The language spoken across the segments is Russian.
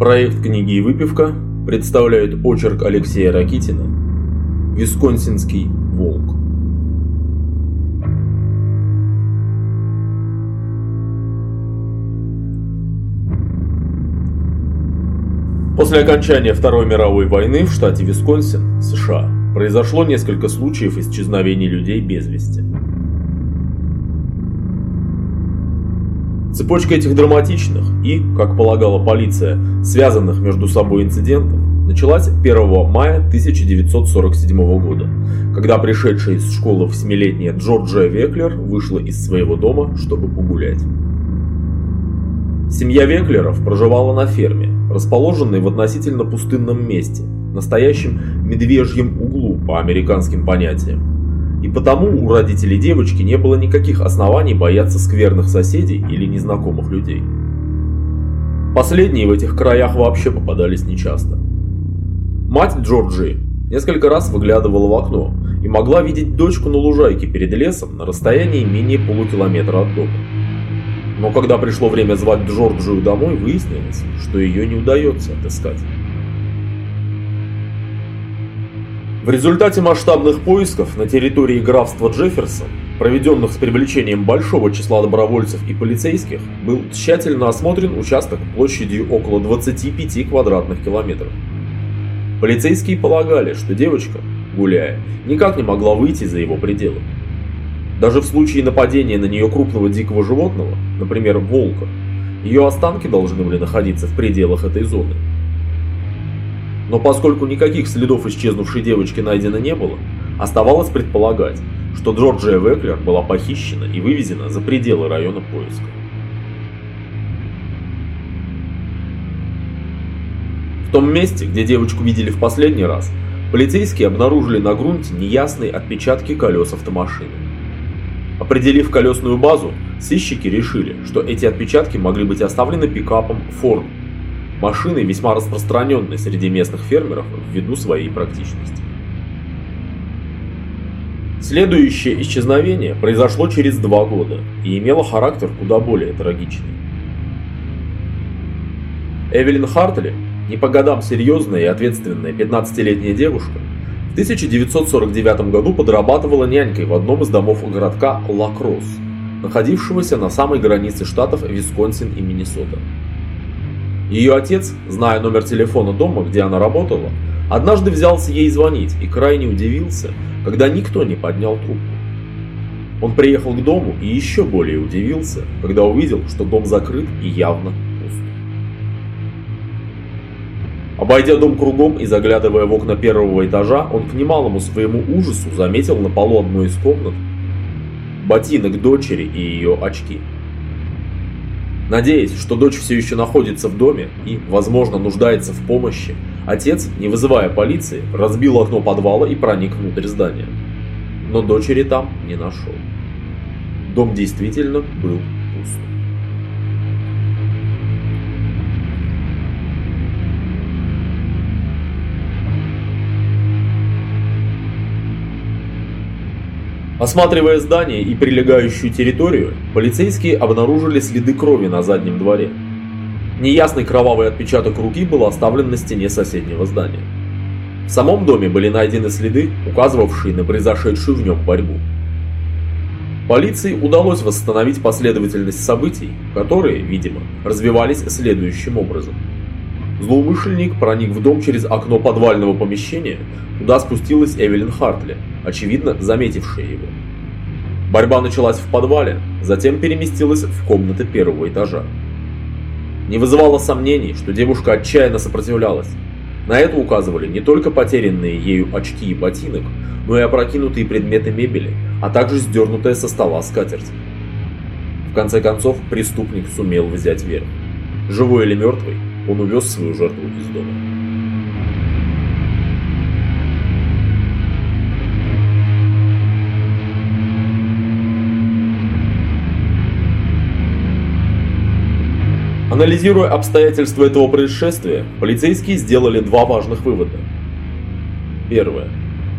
Проект книги и выпивка представляют очерк Алексея Ракитина «Висконсинский волк». После окончания Второй мировой войны в штате Висконсин, США, произошло несколько случаев исчезновений людей без вести. Цепочка этих драматичных и, как полагала полиция, связанных между собой инцидентов началась 1 мая 1947 года, когда пришедшая из школы восьмилетняя Джорджия Веклер вышла из своего дома, чтобы погулять. Семья Веклеров проживала на ферме, расположенной в относительно пустынном месте, настоящем медвежьем углу по американским понятиям. И потому у родителей девочки не было никаких оснований бояться скверных соседей или незнакомых людей. Последние в этих краях вообще попадались нечасто. Мать Джорджи несколько раз выглядывала в окно и могла видеть дочку на лужайке перед лесом на расстоянии менее полукилометра от дома. Но когда пришло время звать Джорджию домой, выяснилось, что ее не удается отыскать. В результате масштабных поисков на территории графства Джефферсон, проведенных с привлечением большого числа добровольцев и полицейских, был тщательно осмотрен участок площадью около 25 квадратных километров. Полицейские полагали, что девочка, гуляя, никак не могла выйти за его пределы. Даже в случае нападения на нее крупного дикого животного, например, волка, ее останки должны были находиться в пределах этой зоны. Но поскольку никаких следов исчезнувшей девочки найдено не было, оставалось предполагать, что Джорджия Веклер была похищена и вывезена за пределы района поиска. В том месте, где девочку видели в последний раз, полицейские обнаружили на грунте неясные отпечатки колес автомашины. Определив колесную базу, сыщики решили, что эти отпечатки могли быть оставлены пикапом Ford машиной, весьма распространенной среди местных фермеров ввиду своей практичности. Следующее исчезновение произошло через два года и имело характер куда более трагичный. Эвелин Хартли, не по годам серьезная и ответственная 15-летняя девушка, в 1949 году подрабатывала нянькой в одном из домов городка Лакросс, находившегося на самой границе штатов Висконсин и Миннесота. Ее отец, зная номер телефона дома, где она работала, однажды взялся ей звонить и крайне удивился, когда никто не поднял трубку. Он приехал к дому и еще более удивился, когда увидел, что дом закрыт и явно пуст. Обойдя дом кругом и заглядывая в окна первого этажа, он к немалому своему ужасу заметил на полу одной из комнат ботинок дочери и ее очки. Надеясь, что дочь все еще находится в доме и, возможно, нуждается в помощи, отец, не вызывая полиции, разбил окно подвала и проник внутрь здания. Но дочери там не нашел. Дом действительно был Осматривая здание и прилегающую территорию, полицейские обнаружили следы крови на заднем дворе. Неясный кровавый отпечаток руки был оставлен на стене соседнего здания. В самом доме были найдены следы, указывавшие на произошедшую в нем борьбу. Полиции удалось восстановить последовательность событий, которые, видимо, развивались следующим образом. Злоумышленник проник в дом через окно подвального помещения, куда спустилась Эвелин Хартли, очевидно заметившая его. Борьба началась в подвале, затем переместилась в комнаты первого этажа. Не вызывало сомнений, что девушка отчаянно сопротивлялась. На это указывали не только потерянные ею очки и ботинок, но и опрокинутые предметы мебели, а также сдернутая со стола скатерть. В конце концов, преступник сумел взять верх. Живой или мертвый, он увез свою жертву из дома. Анализируя обстоятельства этого происшествия, полицейские сделали два важных вывода. Первое.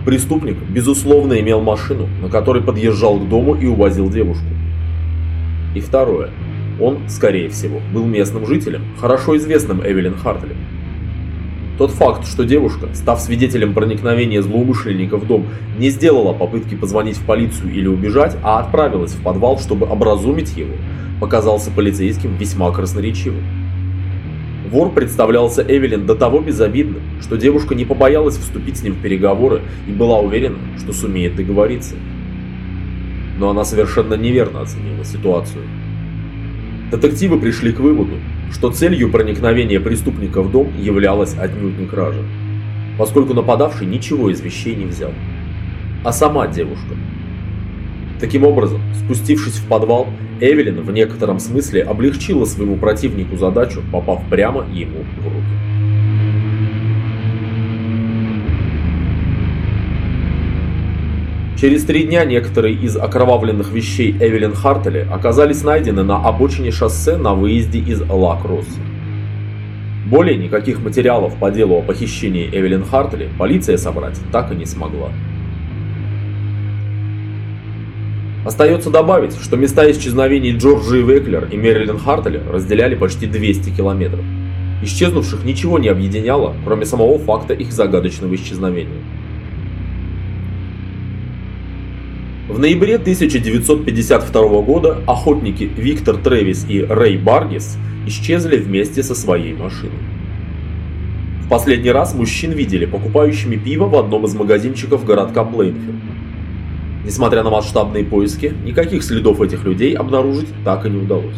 Преступник, безусловно, имел машину, на которой подъезжал к дому и увозил девушку. И второе. Он, скорее всего, был местным жителем, хорошо известным Эвелин Хартли. Тот факт, что девушка, став свидетелем проникновения злоумышленника в дом, не сделала попытки позвонить в полицию или убежать, а отправилась в подвал, чтобы образумить его, показался полицейским весьма красноречивым. Вор представлялся Эвелин до того безобидным, что девушка не побоялась вступить с ним в переговоры и была уверена, что сумеет договориться. Но она совершенно неверно оценила ситуацию. Детективы пришли к выводу, что целью проникновения преступника в дом являлась отнюдь не кража, поскольку нападавший ничего из вещей не взял, а сама девушка. Таким образом, спустившись в подвал, Эвелин в некотором смысле облегчила своему противнику задачу, попав прямо ему в руки. Через три дня некоторые из окровавленных вещей Эвелин Хартели оказались найдены на обочине шоссе на выезде из Ла-Кросса. Более никаких материалов по делу о похищении Эвелин Хартели полиция собрать так и не смогла. Остается добавить, что места исчезновений Джорджи Веклер и Мэрилин Хартели разделяли почти 200 километров. Исчезнувших ничего не объединяло, кроме самого факта их загадочного исчезновения. В ноябре 1952 года охотники Виктор Трэвис и Рэй Баргис исчезли вместе со своей машиной. В последний раз мужчин видели покупающими пиво в одном из магазинчиков городка Плейнфилд. Несмотря на масштабные поиски, никаких следов этих людей обнаружить так и не удалось.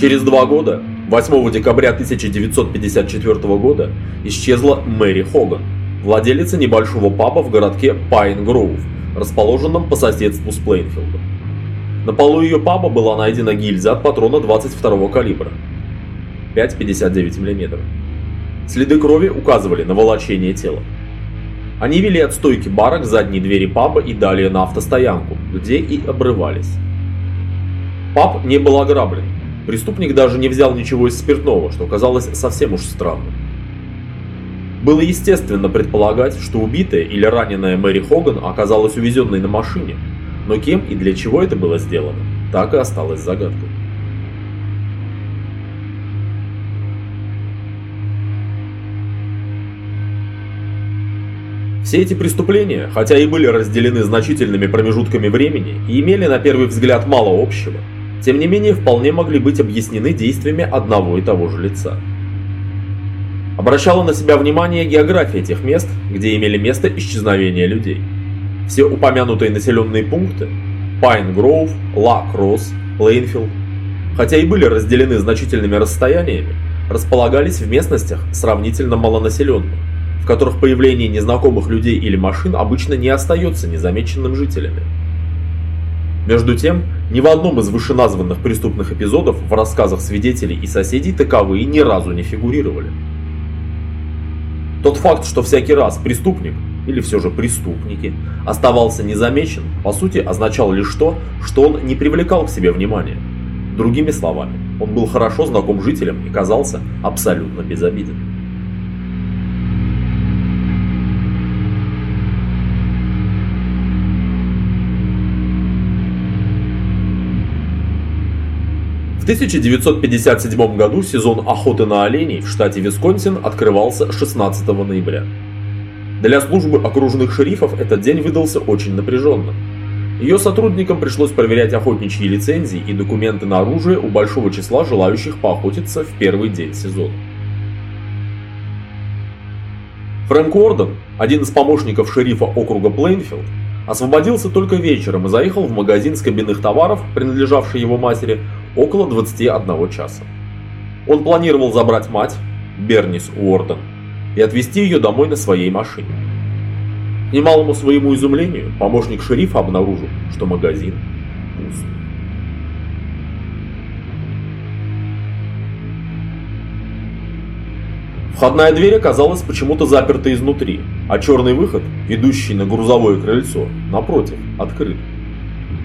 Через два года 8 декабря 1954 года исчезла Мэри Хоган, владелица небольшого паба в городке Пайн Гроув, расположенном по соседству с Плейнфилдом. На полу ее паба была найдена гильза от патрона 22 калибра 5,59 мм. Следы крови указывали на волочение тела. Они вели от стойки бара к задней двери паба и далее на автостоянку, где и обрывались. Паб не был ограблен, Преступник даже не взял ничего из спиртного, что казалось совсем уж странным. Было естественно предполагать, что убитая или раненая Мэри Хоган оказалась увезенной на машине, но кем и для чего это было сделано, так и осталось загадкой. Все эти преступления, хотя и были разделены значительными промежутками времени и имели на первый взгляд мало общего, тем не менее вполне могли быть объяснены действиями одного и того же лица. Обращала на себя внимание география тех мест, где имели место исчезновения людей. Все упомянутые населенные пункты – Пайн Гроув, Ла Кросс, Плейнфилд, хотя и были разделены значительными расстояниями, располагались в местностях сравнительно малонаселенных, в которых появление незнакомых людей или машин обычно не остается незамеченным жителями. Между тем, ни в одном из вышеназванных преступных эпизодов в рассказах свидетелей и соседей таковые ни разу не фигурировали. Тот факт, что всякий раз преступник, или все же преступники, оставался незамечен, по сути означал лишь то, что он не привлекал к себе внимания. Другими словами, он был хорошо знаком жителям и казался абсолютно безобиден. 1957 году сезон охоты на оленей в штате Висконсин открывался 16 ноября. Для службы окружных шерифов этот день выдался очень напряженным. Ее сотрудникам пришлось проверять охотничьи лицензии и документы на оружие у большого числа желающих поохотиться в первый день сезона. Фрэнк Уорден, один из помощников шерифа округа Плейнфилд, освободился только вечером и заехал в магазин с товаров, принадлежавший его матери, около 21 часа. Он планировал забрать мать, Бернис Уорден, и отвезти ее домой на своей машине. К немалому своему изумлению, помощник шерифа обнаружил, что магазин пуст. Входная дверь оказалась почему-то заперта изнутри, а черный выход, ведущий на грузовое крыльцо, напротив, открыт.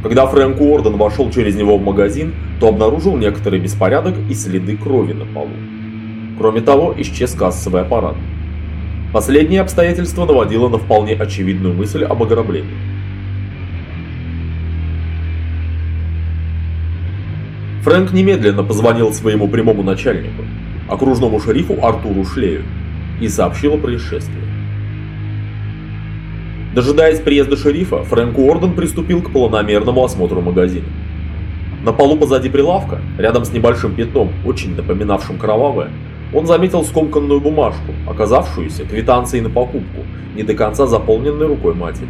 Когда Фрэнк Уорден вошел через него в магазин, то обнаружил некоторый беспорядок и следы крови на полу. Кроме того, исчез кассовый аппарат. Последнее обстоятельство наводило на вполне очевидную мысль об ограблении. Фрэнк немедленно позвонил своему прямому начальнику, окружному шерифу Артуру Шлею, и сообщил о происшествии. Дожидаясь приезда шерифа, Фрэнк Уорден приступил к планомерному осмотру магазина. На полу позади прилавка, рядом с небольшим пятном, очень напоминавшим кровавое, он заметил скомканную бумажку, оказавшуюся квитанцией на покупку, не до конца заполненной рукой матери.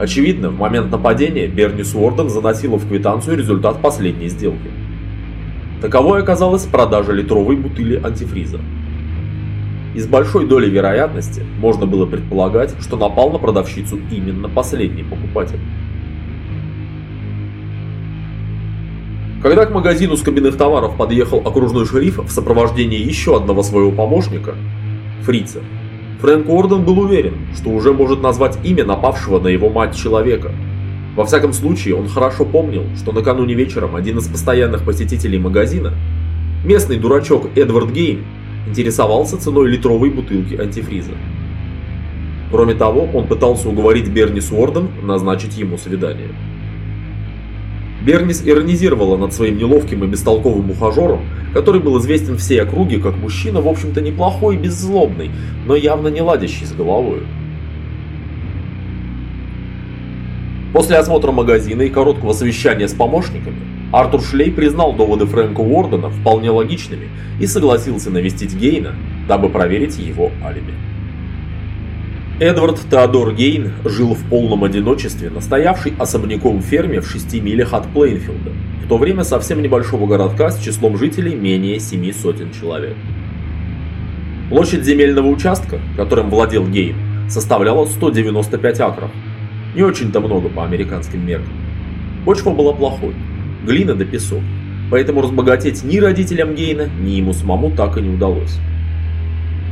Очевидно, в момент нападения Берни Суорден заносила в квитанцию результат последней сделки. Таковой оказалась продажа литровой бутыли антифриза. И с большой долей вероятности можно было предполагать, что напал на продавщицу именно последний покупатель. Когда к магазину с кабинных товаров подъехал окружной шериф в сопровождении еще одного своего помощника, Фрица, Фрэнк Уорден был уверен, что уже может назвать имя напавшего на его мать человека. Во всяком случае, он хорошо помнил, что накануне вечером один из постоянных посетителей магазина, местный дурачок Эдвард Гейн, интересовался ценой литровой бутылки антифриза. Кроме того, он пытался уговорить Бернис Уорден назначить ему свидание. Бернис иронизировала над своим неловким и бестолковым ухажером, который был известен всей округе как мужчина, в общем-то, неплохой и беззлобный, но явно не ладящий с головой. После осмотра магазина и короткого совещания с помощниками, Артур Шлей признал доводы Фрэнка Уордена вполне логичными и согласился навестить Гейна, дабы проверить его алиби. Эдвард Теодор Гейн жил в полном одиночестве на стоявшей особняком ферме в 6 милях от Плейнфилда, в то время совсем небольшого городка с числом жителей менее семи сотен человек. Площадь земельного участка, которым владел Гейн, составляла 195 акров. Не очень-то много по американским меркам. Почва была плохой, глина да песок, поэтому разбогатеть ни родителям Гейна, ни ему самому так и не удалось.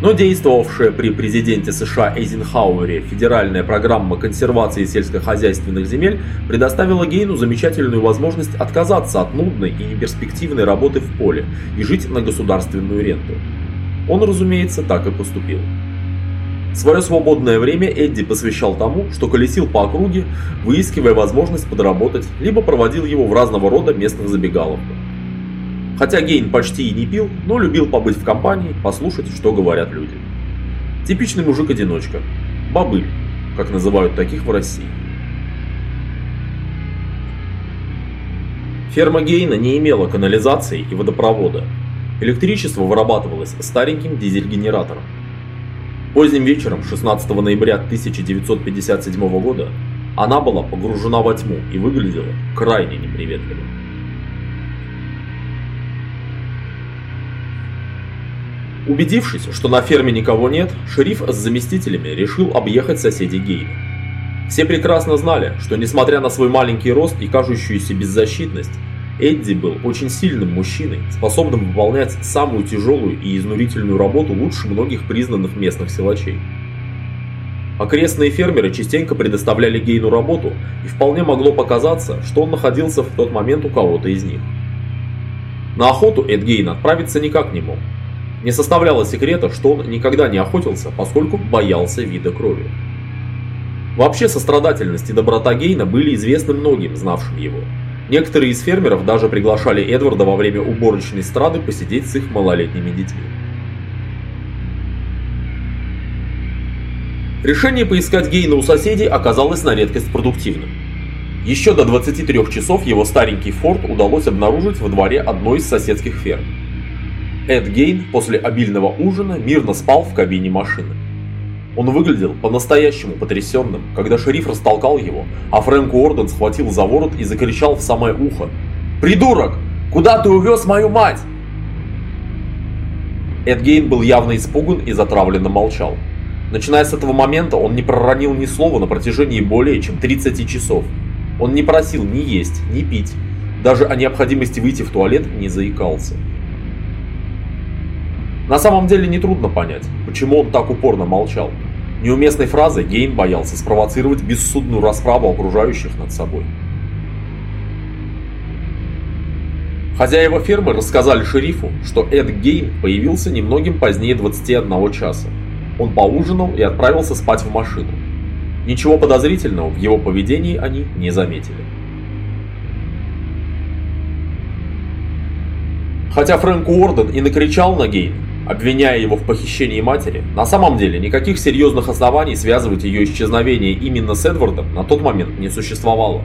Но действовавшая при президенте США Эйзенхауэре федеральная программа консервации сельскохозяйственных земель предоставила Гейну замечательную возможность отказаться от нудной и неперспективной работы в поле и жить на государственную ренту. Он, разумеется, так и поступил. Свое свободное время Эдди посвящал тому, что колесил по округе, выискивая возможность подработать, либо проводил его в разного рода местных забегаловках. Хотя Гейн почти и не пил, но любил побыть в компании, послушать, что говорят люди. Типичный мужик-одиночка. Бобыль, как называют таких в России. Ферма Гейна не имела канализации и водопровода. Электричество вырабатывалось стареньким дизель-генератором. Поздним вечером 16 ноября 1957 года она была погружена во тьму и выглядела крайне неприветливо. Убедившись, что на ферме никого нет, шериф с заместителями решил объехать соседей Гейна. Все прекрасно знали, что несмотря на свой маленький рост и кажущуюся беззащитность, Эдди был очень сильным мужчиной, способным выполнять самую тяжелую и изнурительную работу лучше многих признанных местных силачей. Окрестные фермеры частенько предоставляли Гейну работу, и вполне могло показаться, что он находился в тот момент у кого-то из них. На охоту Эд Гейн отправиться никак не мог, не составляло секрета, что он никогда не охотился, поскольку боялся вида крови. Вообще сострадательность и доброта Гейна были известны многим, знавшим его. Некоторые из фермеров даже приглашали Эдварда во время уборочной страды посидеть с их малолетними детьми. Решение поискать Гейна у соседей оказалось на редкость продуктивным. Еще до 23 часов его старенький форт удалось обнаружить во дворе одной из соседских ферм. Эд Гейн после обильного ужина мирно спал в кабине машины. Он выглядел по-настоящему потрясенным, когда шериф растолкал его, а Фрэнк Уорден схватил за ворот и закричал в самое ухо. «Придурок! Куда ты увез мою мать?» Эд Гейн был явно испуган и затравленно молчал. Начиная с этого момента он не проронил ни слова на протяжении более чем 30 часов. Он не просил ни есть, ни пить. Даже о необходимости выйти в туалет не заикался. На самом деле нетрудно понять, почему он так упорно молчал. Неуместной фразой Гейн боялся спровоцировать бессудную расправу окружающих над собой. Хозяева фермы рассказали шерифу, что Эд Гейн появился немногим позднее 21 часа. Он поужинал и отправился спать в машину. Ничего подозрительного в его поведении они не заметили. Хотя Фрэнк Уорден и накричал на Гейна, обвиняя его в похищении матери, на самом деле никаких серьезных оснований связывать ее исчезновение именно с Эдвардом на тот момент не существовало.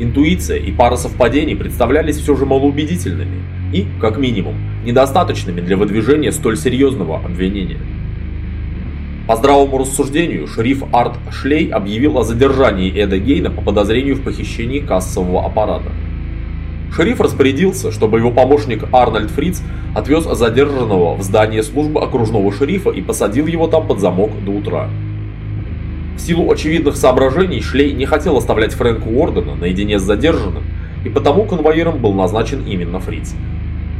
Интуиция и пара совпадений представлялись все же малоубедительными и, как минимум, недостаточными для выдвижения столь серьезного обвинения. По здравому рассуждению, шериф Арт Шлей объявил о задержании Эда Гейна по подозрению в похищении кассового аппарата. Шериф распорядился, чтобы его помощник Арнольд Фриц отвез задержанного в здание службы окружного шерифа и посадил его там под замок до утра. В силу очевидных соображений Шлей не хотел оставлять Фрэнка Уордена наедине с задержанным, и потому конвоиром был назначен именно Фриц.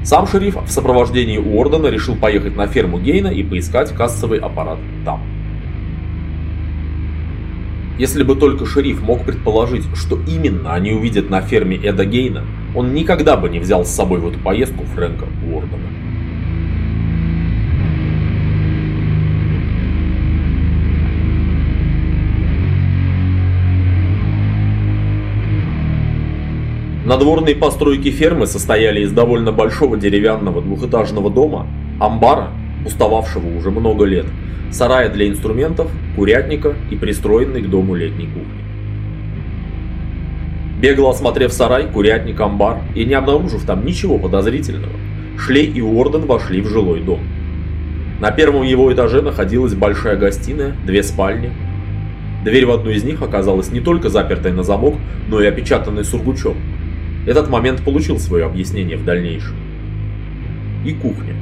Сам шериф в сопровождении Уордена решил поехать на ферму Гейна и поискать кассовый аппарат там. Если бы только шериф мог предположить, что именно они увидят на ферме Эда Гейна, он никогда бы не взял с собой в эту поездку Фрэнка Уордена. Надворные постройки фермы состояли из довольно большого деревянного двухэтажного дома, амбара, устававшего уже много лет, сарая для инструментов, курятника и пристроенной к дому летней кухни. Бегло осмотрев сарай, курятник, амбар и не обнаружив там ничего подозрительного, Шлей и Уорден вошли в жилой дом. На первом его этаже находилась большая гостиная, две спальни. Дверь в одну из них оказалась не только запертой на замок, но и опечатанной сургучом. Этот момент получил свое объяснение в дальнейшем. И кухня.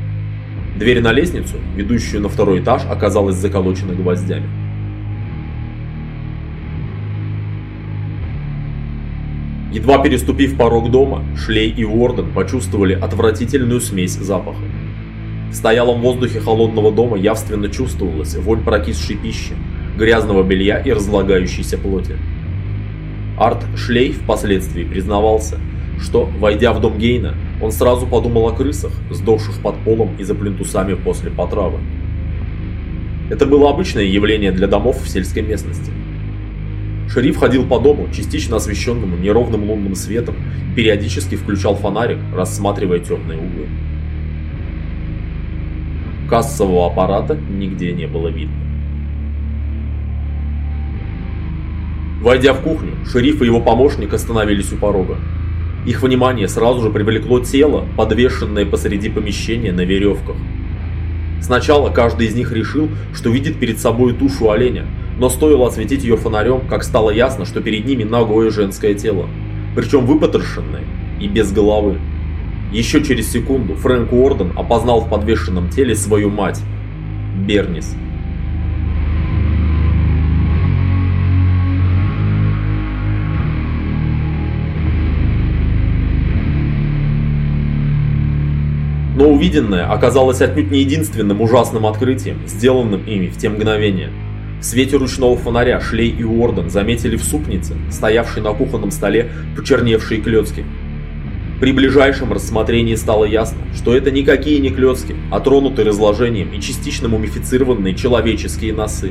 Дверь на лестницу, ведущую на второй этаж, оказалась заколочена гвоздями. Едва переступив порог дома, Шлей и Уорден почувствовали отвратительную смесь запахов. В стоялом воздухе холодного дома явственно чувствовалась вонь прокисшей пищи, грязного белья и разлагающейся плоти. Арт Шлей впоследствии признавался, что, войдя в дом Гейна, он сразу подумал о крысах, сдохших под полом и за плинтусами после потравы. Это было обычное явление для домов в сельской местности. Шериф ходил по дому, частично освещенному неровным лунным светом, и периодически включал фонарик, рассматривая темные углы. Кассового аппарата нигде не было видно. Войдя в кухню, шериф и его помощник остановились у порога. Их внимание сразу же привлекло тело, подвешенное посреди помещения на веревках. Сначала каждый из них решил, что видит перед собой тушу оленя, но стоило осветить ее фонарем, как стало ясно, что перед ними ногое женское тело, причем выпотрошенное и без головы. Еще через секунду Фрэнк Уорден опознал в подвешенном теле свою мать, Бернис. Но увиденное оказалось отнюдь не единственным ужасным открытием, сделанным ими в те мгновения. В свете ручного фонаря Шлей и Уорден заметили в супнице, стоявшей на кухонном столе, почерневшие клетки. При ближайшем рассмотрении стало ясно, что это никакие не клетки, а тронутые разложением и частично мумифицированные человеческие носы.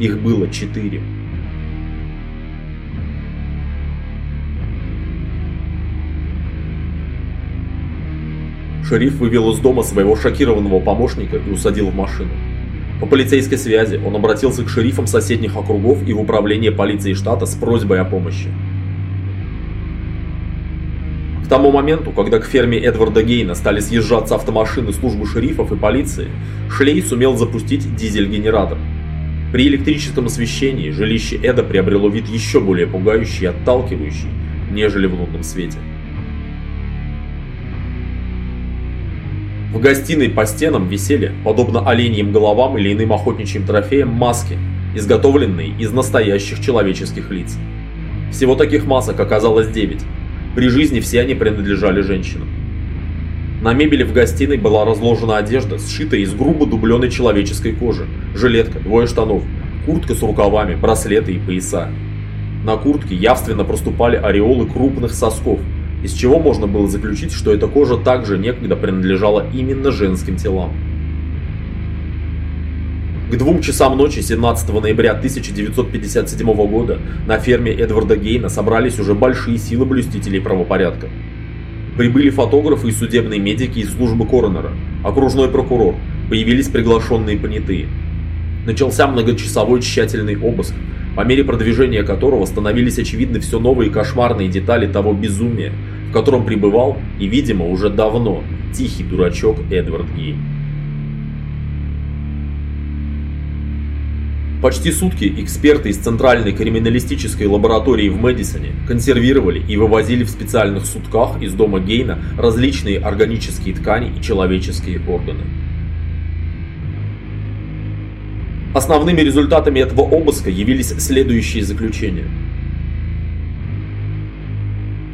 Их было четыре. Шериф вывел из дома своего шокированного помощника и усадил в машину. По полицейской связи он обратился к шерифам соседних округов и в управление полиции штата с просьбой о помощи. К тому моменту, когда к ферме Эдварда Гейна стали съезжаться автомашины службы шерифов и полиции, Шлей сумел запустить дизель-генератор. При электрическом освещении жилище Эда приобрело вид еще более пугающий и отталкивающий, нежели в лунном свете. В гостиной по стенам висели, подобно оленьим головам или иным охотничьим трофеям, маски, изготовленные из настоящих человеческих лиц. Всего таких масок оказалось 9. При жизни все они принадлежали женщинам. На мебели в гостиной была разложена одежда, сшитая из грубо дубленой человеческой кожи, жилетка, двое штанов, куртка с рукавами, браслеты и пояса. На куртке явственно проступали ореолы крупных сосков, из чего можно было заключить, что эта кожа также некогда принадлежала именно женским телам. К двум часам ночи 17 ноября 1957 года на ферме Эдварда Гейна собрались уже большие силы блюстителей правопорядка. Прибыли фотографы и судебные медики из службы коронера, окружной прокурор, появились приглашенные понятые. Начался многочасовой тщательный обыск, по мере продвижения которого становились очевидны все новые кошмарные детали того безумия, в котором пребывал и, видимо, уже давно тихий дурачок Эдвард Гейн. Почти сутки эксперты из Центральной криминалистической лаборатории в Мэдисоне консервировали и вывозили в специальных сутках из дома Гейна различные органические ткани и человеческие органы. Основными результатами этого обыска явились следующие заключения.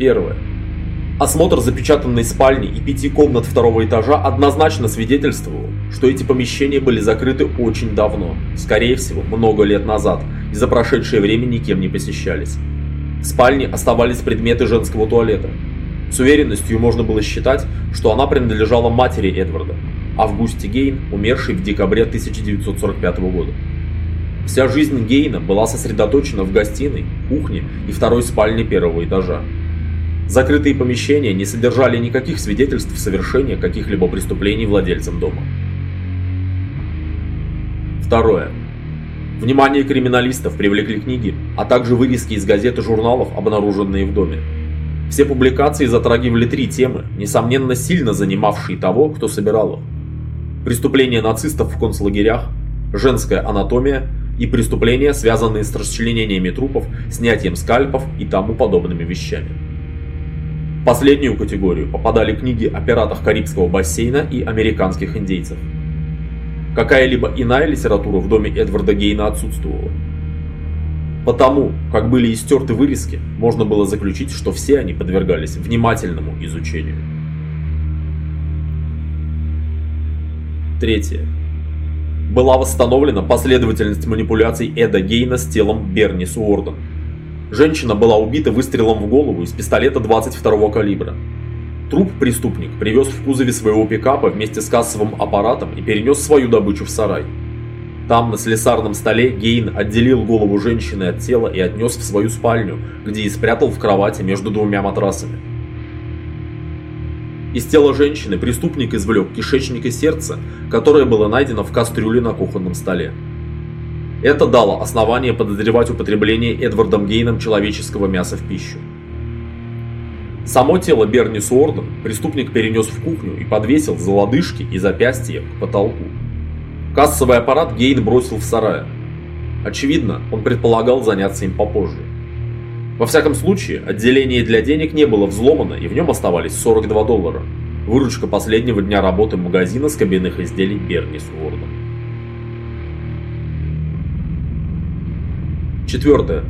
Первое. Осмотр запечатанной спальни и пяти комнат второго этажа однозначно свидетельствовал, что эти помещения были закрыты очень давно, скорее всего, много лет назад, и за прошедшее время никем не посещались. В спальне оставались предметы женского туалета. С уверенностью можно было считать, что она принадлежала матери Эдварда, Августе Гейн, умершей в декабре 1945 года. Вся жизнь Гейна была сосредоточена в гостиной, кухне и второй спальне первого этажа. Закрытые помещения не содержали никаких свидетельств совершения каких-либо преступлений владельцам дома. Второе. Внимание криминалистов привлекли книги, а также вырезки из газет и журналов, обнаруженные в доме. Все публикации затрагивали три темы, несомненно сильно занимавшие того, кто собирал их. Преступления нацистов в концлагерях, женская анатомия и преступления, связанные с расчленениями трупов, снятием скальпов и тому подобными вещами. В последнюю категорию попадали книги о пиратах Карибского бассейна и американских индейцев. Какая-либо иная литература в доме Эдварда Гейна отсутствовала. Потому, как были истерты вырезки, можно было заключить, что все они подвергались внимательному изучению. Третье. Была восстановлена последовательность манипуляций Эда Гейна с телом Берни Суорден. Женщина была убита выстрелом в голову из пистолета 22 калибра. Труп преступник привез в кузове своего пикапа вместе с кассовым аппаратом и перенес свою добычу в сарай. Там, на слесарном столе, Гейн отделил голову женщины от тела и отнес в свою спальню, где и спрятал в кровати между двумя матрасами. Из тела женщины преступник извлек кишечник и сердце, которое было найдено в кастрюле на кухонном столе. Это дало основание подозревать употребление Эдвардом Гейном человеческого мяса в пищу. Само тело Берни Суорден преступник перенес в кухню и подвесил за лодыжки и запястья к потолку. Кассовый аппарат Гейн бросил в сарае. Очевидно, он предполагал заняться им попозже. Во всяком случае, отделение для денег не было взломано и в нем оставались 42 доллара. Выручка последнего дня работы магазина с кабинных изделий Берни Суорден. Четвертое.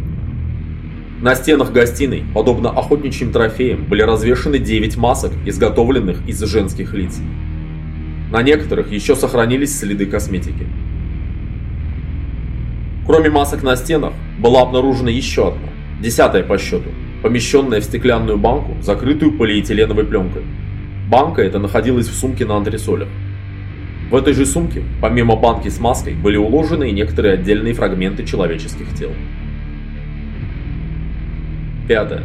На стенах гостиной, подобно охотничьим трофеям, были развешаны 9 масок, изготовленных из женских лиц. На некоторых еще сохранились следы косметики. Кроме масок на стенах, была обнаружена еще одна, десятая по счету, помещенная в стеклянную банку, закрытую полиэтиленовой пленкой. Банка эта находилась в сумке на антресолях. В этой же сумке, помимо банки с маской, были уложены и некоторые отдельные фрагменты человеческих тел. Пятое.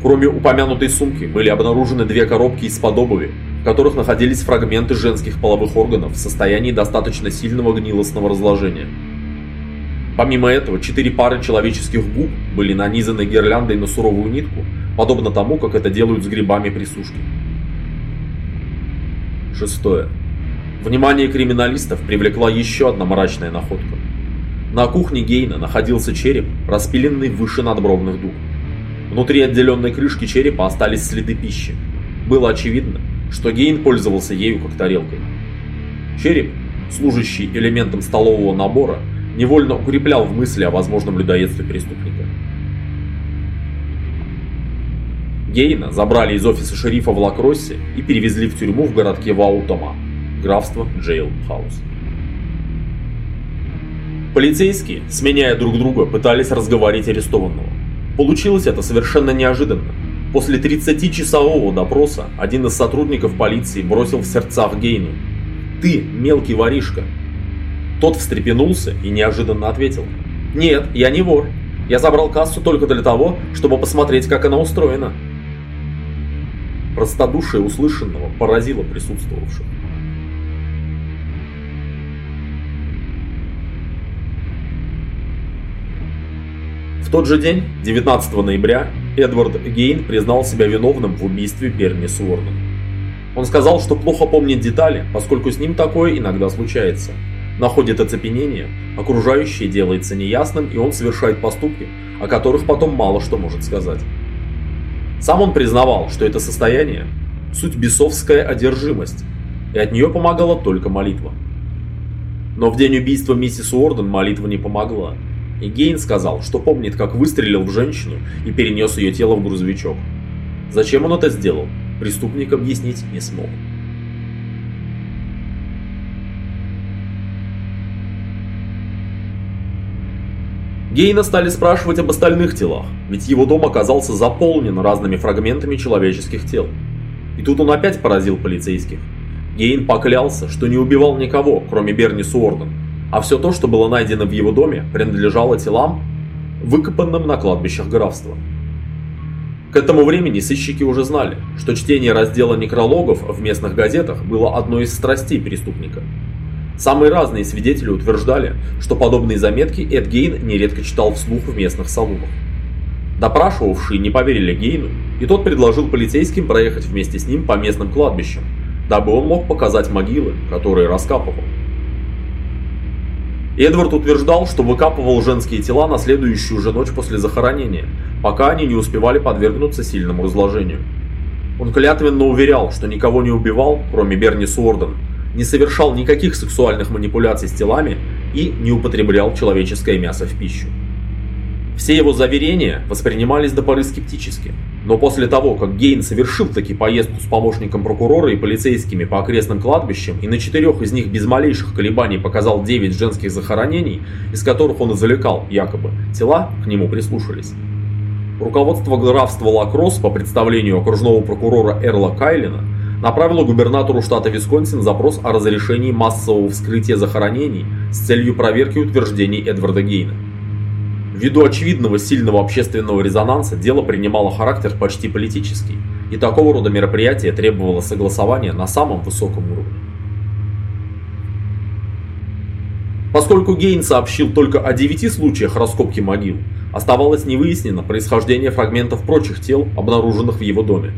Кроме упомянутой сумки, были обнаружены две коробки из-под обуви, в которых находились фрагменты женских половых органов в состоянии достаточно сильного гнилостного разложения. Помимо этого, четыре пары человеческих губ были нанизаны гирляндой на суровую нитку, подобно тому, как это делают с грибами при сушке. Шестое. Внимание криминалистов привлекла еще одна мрачная находка. На кухне Гейна находился череп, распиленный выше надбровных дуг. Внутри отделенной крышки черепа остались следы пищи. Было очевидно, что Гейн пользовался ею как тарелкой. Череп, служащий элементом столового набора, невольно укреплял в мысли о возможном людоедстве преступника. Гейна забрали из офиса шерифа в Лакроссе и перевезли в тюрьму в городке Ваутома графство Джейл-хаус. Полицейские, сменяя друг друга, пытались разговорить арестованного. Получилось это совершенно неожиданно. После 30-часового допроса один из сотрудников полиции бросил в сердцах Гейну. «Ты, мелкий воришка!» Тот встрепенулся и неожиданно ответил. «Нет, я не вор. Я забрал кассу только для того, чтобы посмотреть, как она устроена». Простодушие услышанного поразило присутствовавших. В тот же день, 19 ноября, Эдвард Гейн признал себя виновным в убийстве Берни Суорна. Он сказал, что плохо помнит детали, поскольку с ним такое иногда случается. Находит оцепенение, окружающее делается неясным, и он совершает поступки, о которых потом мало что может сказать. Сам он признавал, что это состояние – суть бесовская одержимость, и от нее помогала только молитва. Но в день убийства миссис Уорден молитва не помогла, и Гейн сказал, что помнит, как выстрелил в женщину и перенес ее тело в грузовичок. Зачем он это сделал, преступник объяснить не смог. Гейна стали спрашивать об остальных телах, ведь его дом оказался заполнен разными фрагментами человеческих тел. И тут он опять поразил полицейских. Гейн поклялся, что не убивал никого, кроме Берни Суорден, а все то, что было найдено в его доме, принадлежало телам, выкопанным на кладбищах графства. К этому времени сыщики уже знали, что чтение раздела некрологов в местных газетах было одной из страстей преступника – Самые разные свидетели утверждали, что подобные заметки Эд Гейн нередко читал вслух в местных салунах. Допрашивавшие не поверили Гейну, и тот предложил полицейским проехать вместе с ним по местным кладбищам, дабы он мог показать могилы, которые раскапывал. Эдвард утверждал, что выкапывал женские тела на следующую же ночь после захоронения, пока они не успевали подвергнуться сильному разложению. Он клятвенно уверял, что никого не убивал, кроме Берни Суорден, не совершал никаких сексуальных манипуляций с телами и не употреблял человеческое мясо в пищу. Все его заверения воспринимались до поры скептически, но после того, как Гейн совершил таки поездку с помощником прокурора и полицейскими по окрестным кладбищам и на четырех из них без малейших колебаний показал 9 женских захоронений, из которых он извлекал, якобы, тела, к нему прислушались. Руководство графства Лакросс по представлению окружного прокурора Эрла Кайлина направила губернатору штата Висконсин запрос о разрешении массового вскрытия захоронений с целью проверки утверждений Эдварда Гейна. Ввиду очевидного сильного общественного резонанса дело принимало характер почти политический, и такого рода мероприятие требовало согласования на самом высоком уровне. Поскольку Гейн сообщил только о девяти случаях раскопки могил, оставалось невыяснено происхождение фрагментов прочих тел, обнаруженных в его доме.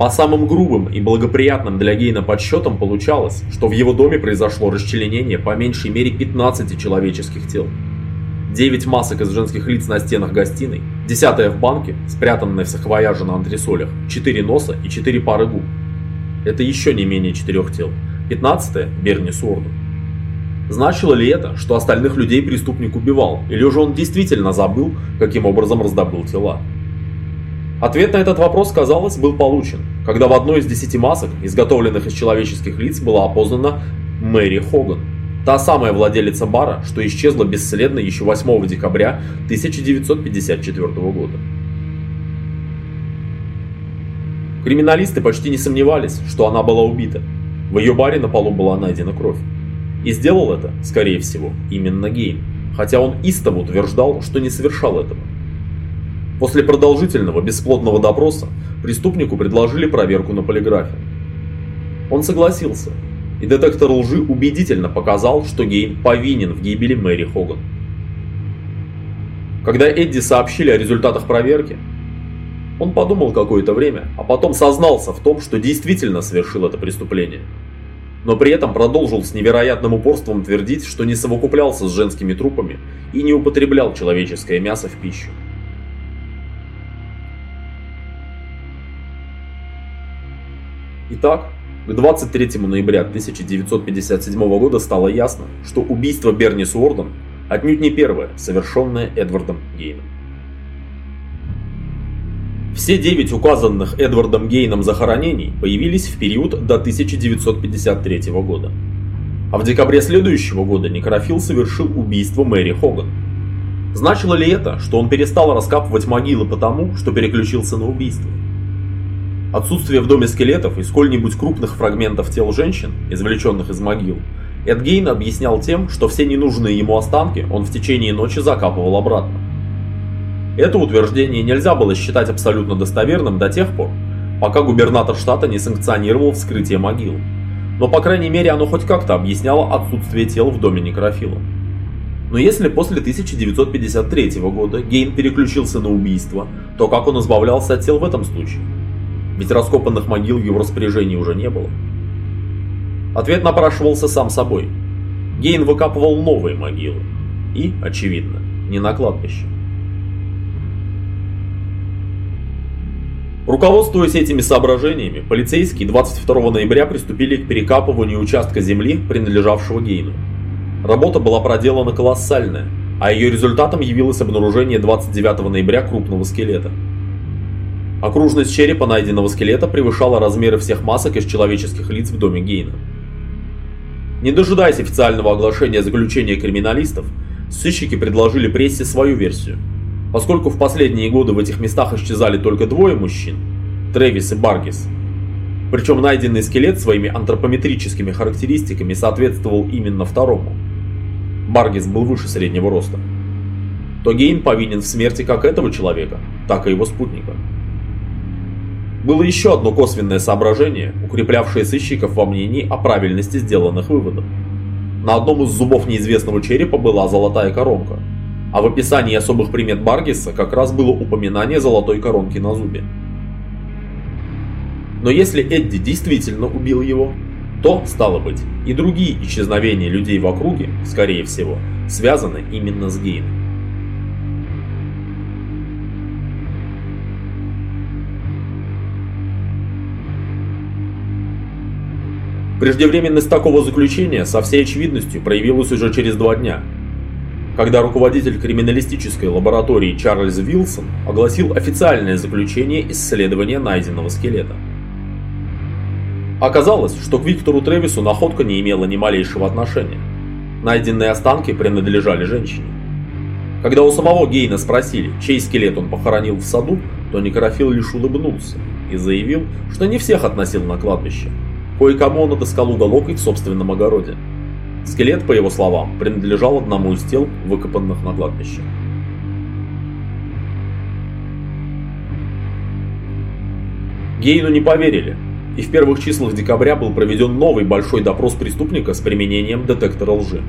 По самым грубым и благоприятным для Гейна подсчетам получалось, что в его доме произошло расчленение по меньшей мере 15 человеческих тел. 9 масок из женских лиц на стенах гостиной, 10 в банке, спрятанная в саквояже на антресолях, 4 носа и 4 пары губ. Это еще не менее 4 тел. 15 Берни Сорду. Значило ли это, что остальных людей преступник убивал, или же он действительно забыл, каким образом раздобыл тела? Ответ на этот вопрос, казалось, был получен, когда в одной из десяти масок, изготовленных из человеческих лиц, была опознана Мэри Хоган. Та самая владелица бара, что исчезла бесследно еще 8 декабря 1954 года. Криминалисты почти не сомневались, что она была убита. В ее баре на полу была найдена кровь. И сделал это, скорее всего, именно Гейн, хотя он истово утверждал, что не совершал этого. После продолжительного бесплодного допроса преступнику предложили проверку на полиграфе. Он согласился, и детектор лжи убедительно показал, что Гейн повинен в гибели Мэри Хоган. Когда Эдди сообщили о результатах проверки, он подумал какое-то время, а потом сознался в том, что действительно совершил это преступление. Но при этом продолжил с невероятным упорством твердить, что не совокуплялся с женскими трупами и не употреблял человеческое мясо в пищу. Итак, к 23 ноября 1957 года стало ясно, что убийство Берни Суорден отнюдь не первое, совершенное Эдвардом Гейном. Все девять указанных Эдвардом Гейном захоронений появились в период до 1953 года. А в декабре следующего года некрофил совершил убийство Мэри Хоган. Значило ли это, что он перестал раскапывать могилы потому, что переключился на убийство? Отсутствие в доме скелетов и сколь-нибудь крупных фрагментов тел женщин, извлеченных из могил, Эд Гейн объяснял тем, что все ненужные ему останки он в течение ночи закапывал обратно. Это утверждение нельзя было считать абсолютно достоверным до тех пор, пока губернатор штата не санкционировал вскрытие могил. Но по крайней мере оно хоть как-то объясняло отсутствие тел в доме некрофила. Но если после 1953 года Гейн переключился на убийство, то как он избавлялся от тел в этом случае? Ведь раскопанных могил в его распоряжении уже не было. Ответ напрашивался сам собой. Гейн выкапывал новые могилы. И, очевидно, не на кладбище. Руководствуясь этими соображениями, полицейские 22 ноября приступили к перекапыванию участка земли, принадлежавшего Гейну. Работа была проделана колоссальная, а ее результатом явилось обнаружение 29 ноября крупного скелета. Окружность черепа найденного скелета превышала размеры всех масок из человеческих лиц в доме Гейна. Не дожидаясь официального оглашения заключения криминалистов, сыщики предложили прессе свою версию – Поскольку в последние годы в этих местах исчезали только двое мужчин, Трэвис и Баргис, причем найденный скелет своими антропометрическими характеристиками соответствовал именно второму. Баргис был выше среднего роста. То Гейн повинен в смерти как этого человека, так и его спутника. Было еще одно косвенное соображение, укреплявшее сыщиков во мнении о правильности сделанных выводов. На одном из зубов неизвестного черепа была золотая коронка – а в описании особых примет Баргиса как раз было упоминание золотой коронки на зубе. Но если Эдди действительно убил его, то, стало быть, и другие исчезновения людей в округе, скорее всего, связаны именно с Гейном. Преждевременность такого заключения со всей очевидностью проявилась уже через два дня – когда руководитель криминалистической лаборатории Чарльз Вилсон огласил официальное заключение исследования найденного скелета. Оказалось, что к Виктору Тревису находка не имела ни малейшего отношения. Найденные останки принадлежали женщине. Когда у самого Гейна спросили, чей скелет он похоронил в саду, то Некрофил лишь улыбнулся и заявил, что не всех относил на кладбище. Кое-кому он отыскал уголок и в собственном огороде. Скелет, по его словам, принадлежал одному из тел, выкопанных на кладбище. Гейну не поверили, и в первых числах декабря был проведен новый большой допрос преступника с применением детектора лжи.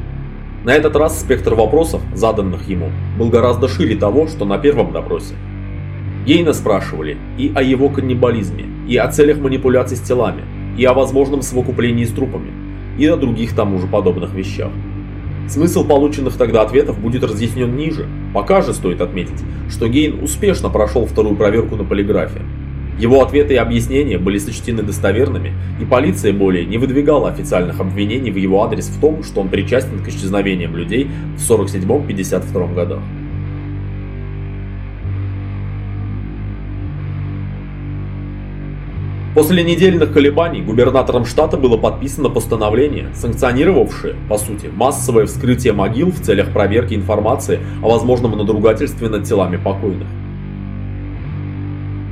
На этот раз спектр вопросов, заданных ему, был гораздо шире того, что на первом допросе. Гейна спрашивали и о его каннибализме, и о целях манипуляций с телами, и о возможном совокуплении с трупами, и о других тому же подобных вещах. Смысл полученных тогда ответов будет разъяснен ниже. Пока же стоит отметить, что Гейн успешно прошел вторую проверку на полиграфе. Его ответы и объяснения были сочтены достоверными, и полиция более не выдвигала официальных обвинений в его адрес в том, что он причастен к исчезновениям людей в 47-52 годах. После недельных колебаний губернатором штата было подписано постановление, санкционировавшее, по сути, массовое вскрытие могил в целях проверки информации о возможном надругательстве над телами покойных.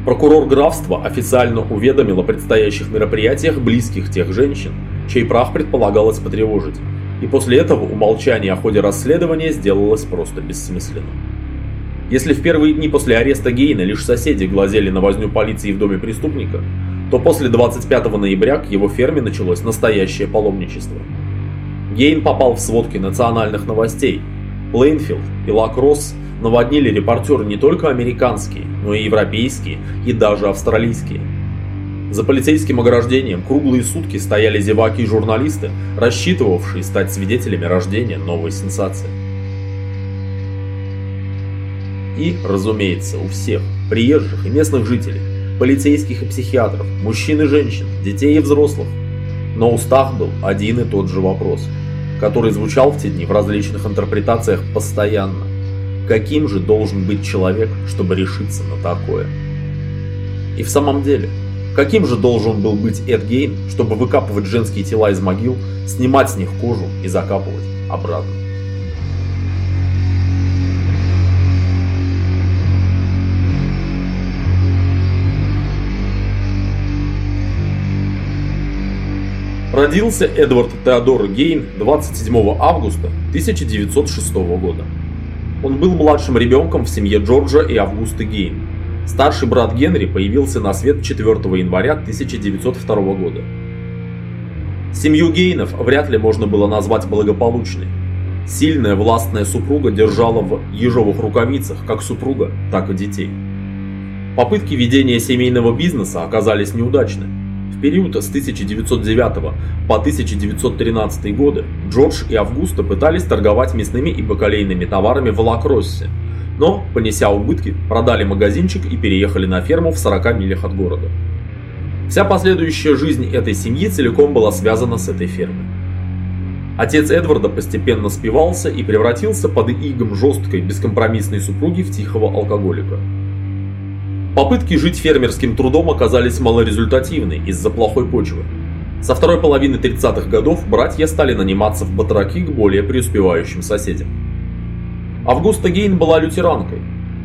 Прокурор графства официально уведомил о предстоящих мероприятиях близких тех женщин, чей прах предполагалось потревожить, и после этого умолчание о ходе расследования сделалось просто бессмысленным. Если в первые дни после ареста Гейна лишь соседи глазели на возню полиции в доме преступника, то после 25 ноября к его ферме началось настоящее паломничество. Гейн попал в сводки национальных новостей. Плейнфилд и Лакросс наводнили репортеры не только американские, но и европейские и даже австралийские. За полицейским ограждением круглые сутки стояли зеваки и журналисты, рассчитывавшие стать свидетелями рождения новой сенсации. И, разумеется, у всех, приезжих и местных жителей, полицейских и психиатров, мужчин и женщин, детей и взрослых. Но устах был один и тот же вопрос, который звучал в те дни в различных интерпретациях постоянно. Каким же должен быть человек, чтобы решиться на такое? И в самом деле, каким же должен был быть Эд Гейн, чтобы выкапывать женские тела из могил, снимать с них кожу и закапывать обратно? Родился Эдвард Теодор Гейн 27 августа 1906 года. Он был младшим ребенком в семье Джорджа и Августы Гейн. Старший брат Генри появился на свет 4 января 1902 года. Семью Гейнов вряд ли можно было назвать благополучной. Сильная властная супруга держала в ежовых рукавицах как супруга, так и детей. Попытки ведения семейного бизнеса оказались неудачны. Период с 1909 по 1913 годы Джордж и Августа пытались торговать мясными и бакалейными товарами в Лакроссе, но, понеся убытки, продали магазинчик и переехали на ферму в 40 милях от города. Вся последующая жизнь этой семьи целиком была связана с этой фермой. Отец Эдварда постепенно спивался и превратился под игом жесткой, бескомпромиссной супруги в тихого алкоголика. Попытки жить фермерским трудом оказались малорезультативны из-за плохой почвы. Со второй половины 30-х годов братья стали наниматься в батраки к более преуспевающим соседям. Августа Гейн была лютеранкой,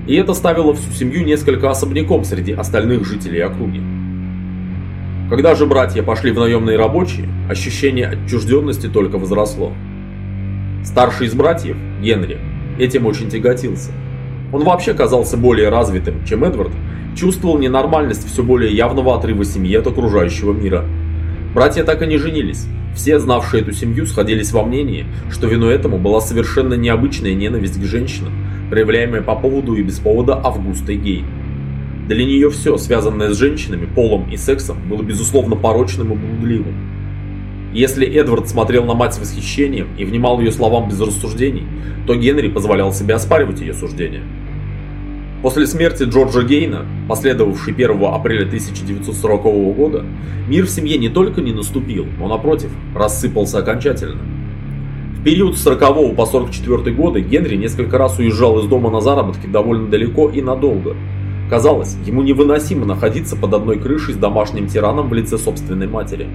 и это ставило всю семью несколько особняком среди остальных жителей округи. Когда же братья пошли в наемные рабочие, ощущение отчужденности только возросло. Старший из братьев, Генри, этим очень тяготился. Он вообще казался более развитым, чем Эдвард, чувствовал ненормальность все более явного отрыва семьи от окружающего мира. Братья так и не женились. Все, знавшие эту семью, сходились во мнении, что виной этому была совершенно необычная ненависть к женщинам, проявляемая по поводу и без повода Августой Гей. Для нее все, связанное с женщинами, полом и сексом, было безусловно порочным и блудливым. Если Эдвард смотрел на мать с восхищением и внимал ее словам без рассуждений, то Генри позволял себе оспаривать ее суждения. После смерти Джорджа Гейна, последовавшей 1 апреля 1940 года, мир в семье не только не наступил, но напротив, рассыпался окончательно. В период с 40 по 44 годы Генри несколько раз уезжал из дома на заработки довольно далеко и надолго. Казалось, ему невыносимо находиться под одной крышей с домашним тираном в лице собственной матери.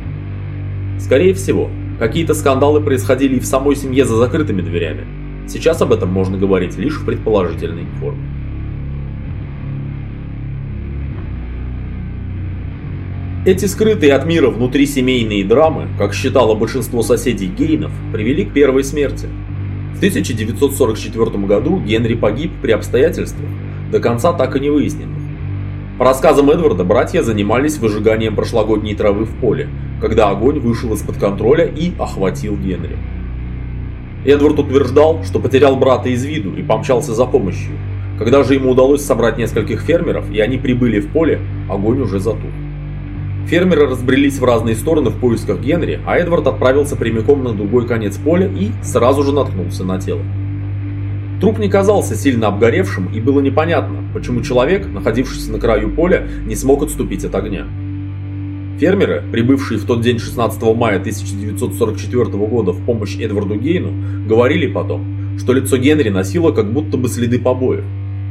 Скорее всего, какие-то скандалы происходили и в самой семье за закрытыми дверями. Сейчас об этом можно говорить лишь в предположительной форме. Эти скрытые от мира внутрисемейные драмы, как считало большинство соседей Гейнов, привели к первой смерти. В 1944 году Генри погиб при обстоятельствах, до конца так и не выясненных. По рассказам Эдварда, братья занимались выжиганием прошлогодней травы в поле, когда огонь вышел из-под контроля и охватил Генри. Эдвард утверждал, что потерял брата из виду и помчался за помощью. Когда же ему удалось собрать нескольких фермеров и они прибыли в поле, огонь уже затух. Фермеры разбрелись в разные стороны в поисках Генри, а Эдвард отправился прямиком на другой конец поля и сразу же наткнулся на тело. Труп не казался сильно обгоревшим и было непонятно, почему человек, находившийся на краю поля, не смог отступить от огня. Фермеры, прибывшие в тот день 16 мая 1944 года в помощь Эдварду Гейну, говорили потом, что лицо Генри носило как будто бы следы побоев.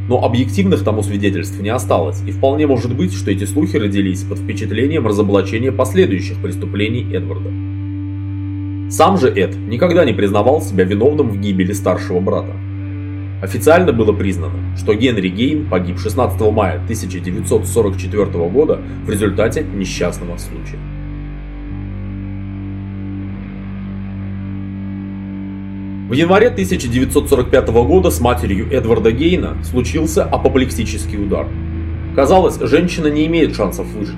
Но объективных тому свидетельств не осталось, и вполне может быть, что эти слухи родились под впечатлением разоблачения последующих преступлений Эдварда. Сам же Эд никогда не признавал себя виновным в гибели старшего брата. Официально было признано, что Генри Гейн погиб 16 мая 1944 года в результате несчастного случая. В январе 1945 года с матерью Эдварда Гейна случился апоплексический удар. Казалось, женщина не имеет шансов выжить.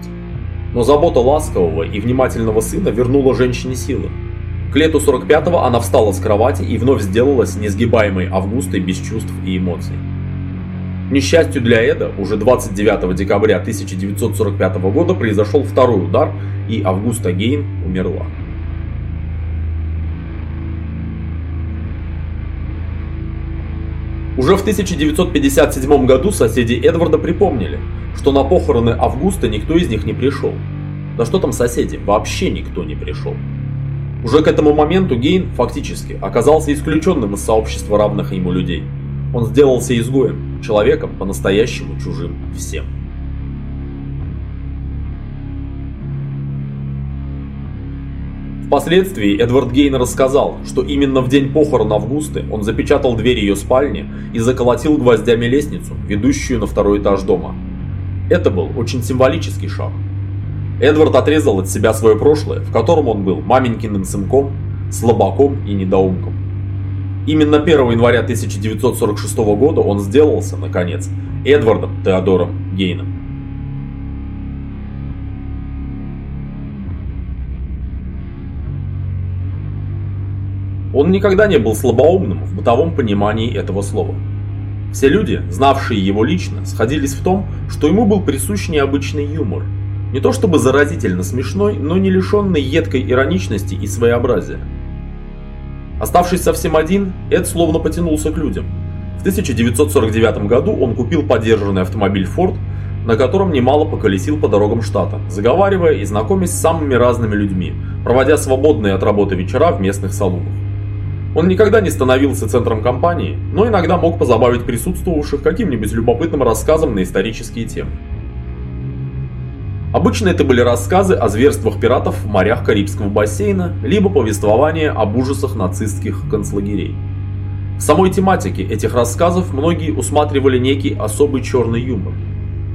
Но забота ласкового и внимательного сына вернула женщине силы. К лету 45-го она встала с кровати и вновь сделалась несгибаемой Августой без чувств и эмоций. К несчастью для Эда, уже 29 декабря 1945 года произошел второй удар, и Августа Гейн умерла. Уже в 1957 году соседи Эдварда припомнили, что на похороны Августа никто из них не пришел. Да что там соседи, вообще никто не пришел. Уже к этому моменту Гейн фактически оказался исключенным из сообщества равных ему людей. Он сделался изгоем, человеком по-настоящему чужим всем. Впоследствии Эдвард Гейн рассказал, что именно в день похорон Августы он запечатал дверь ее спальни и заколотил гвоздями лестницу, ведущую на второй этаж дома. Это был очень символический шаг. Эдвард отрезал от себя свое прошлое, в котором он был маменькиным сынком, слабаком и недоумком. Именно 1 января 1946 года он сделался, наконец, Эдвардом Теодором Гейном. Он никогда не был слабоумным в бытовом понимании этого слова. Все люди, знавшие его лично, сходились в том, что ему был присущ необычный юмор. Не то чтобы заразительно смешной, но не лишенный едкой ироничности и своеобразия. Оставшись совсем один, Эд словно потянулся к людям. В 1949 году он купил подержанный автомобиль Ford, на котором немало поколесил по дорогам штата, заговаривая и знакомясь с самыми разными людьми, проводя свободные от работы вечера в местных салонах. Он никогда не становился центром компании, но иногда мог позабавить присутствовавших каким-нибудь любопытным рассказом на исторические темы. Обычно это были рассказы о зверствах пиратов в морях Карибского бассейна, либо повествования об ужасах нацистских концлагерей. В самой тематике этих рассказов многие усматривали некий особый черный юмор.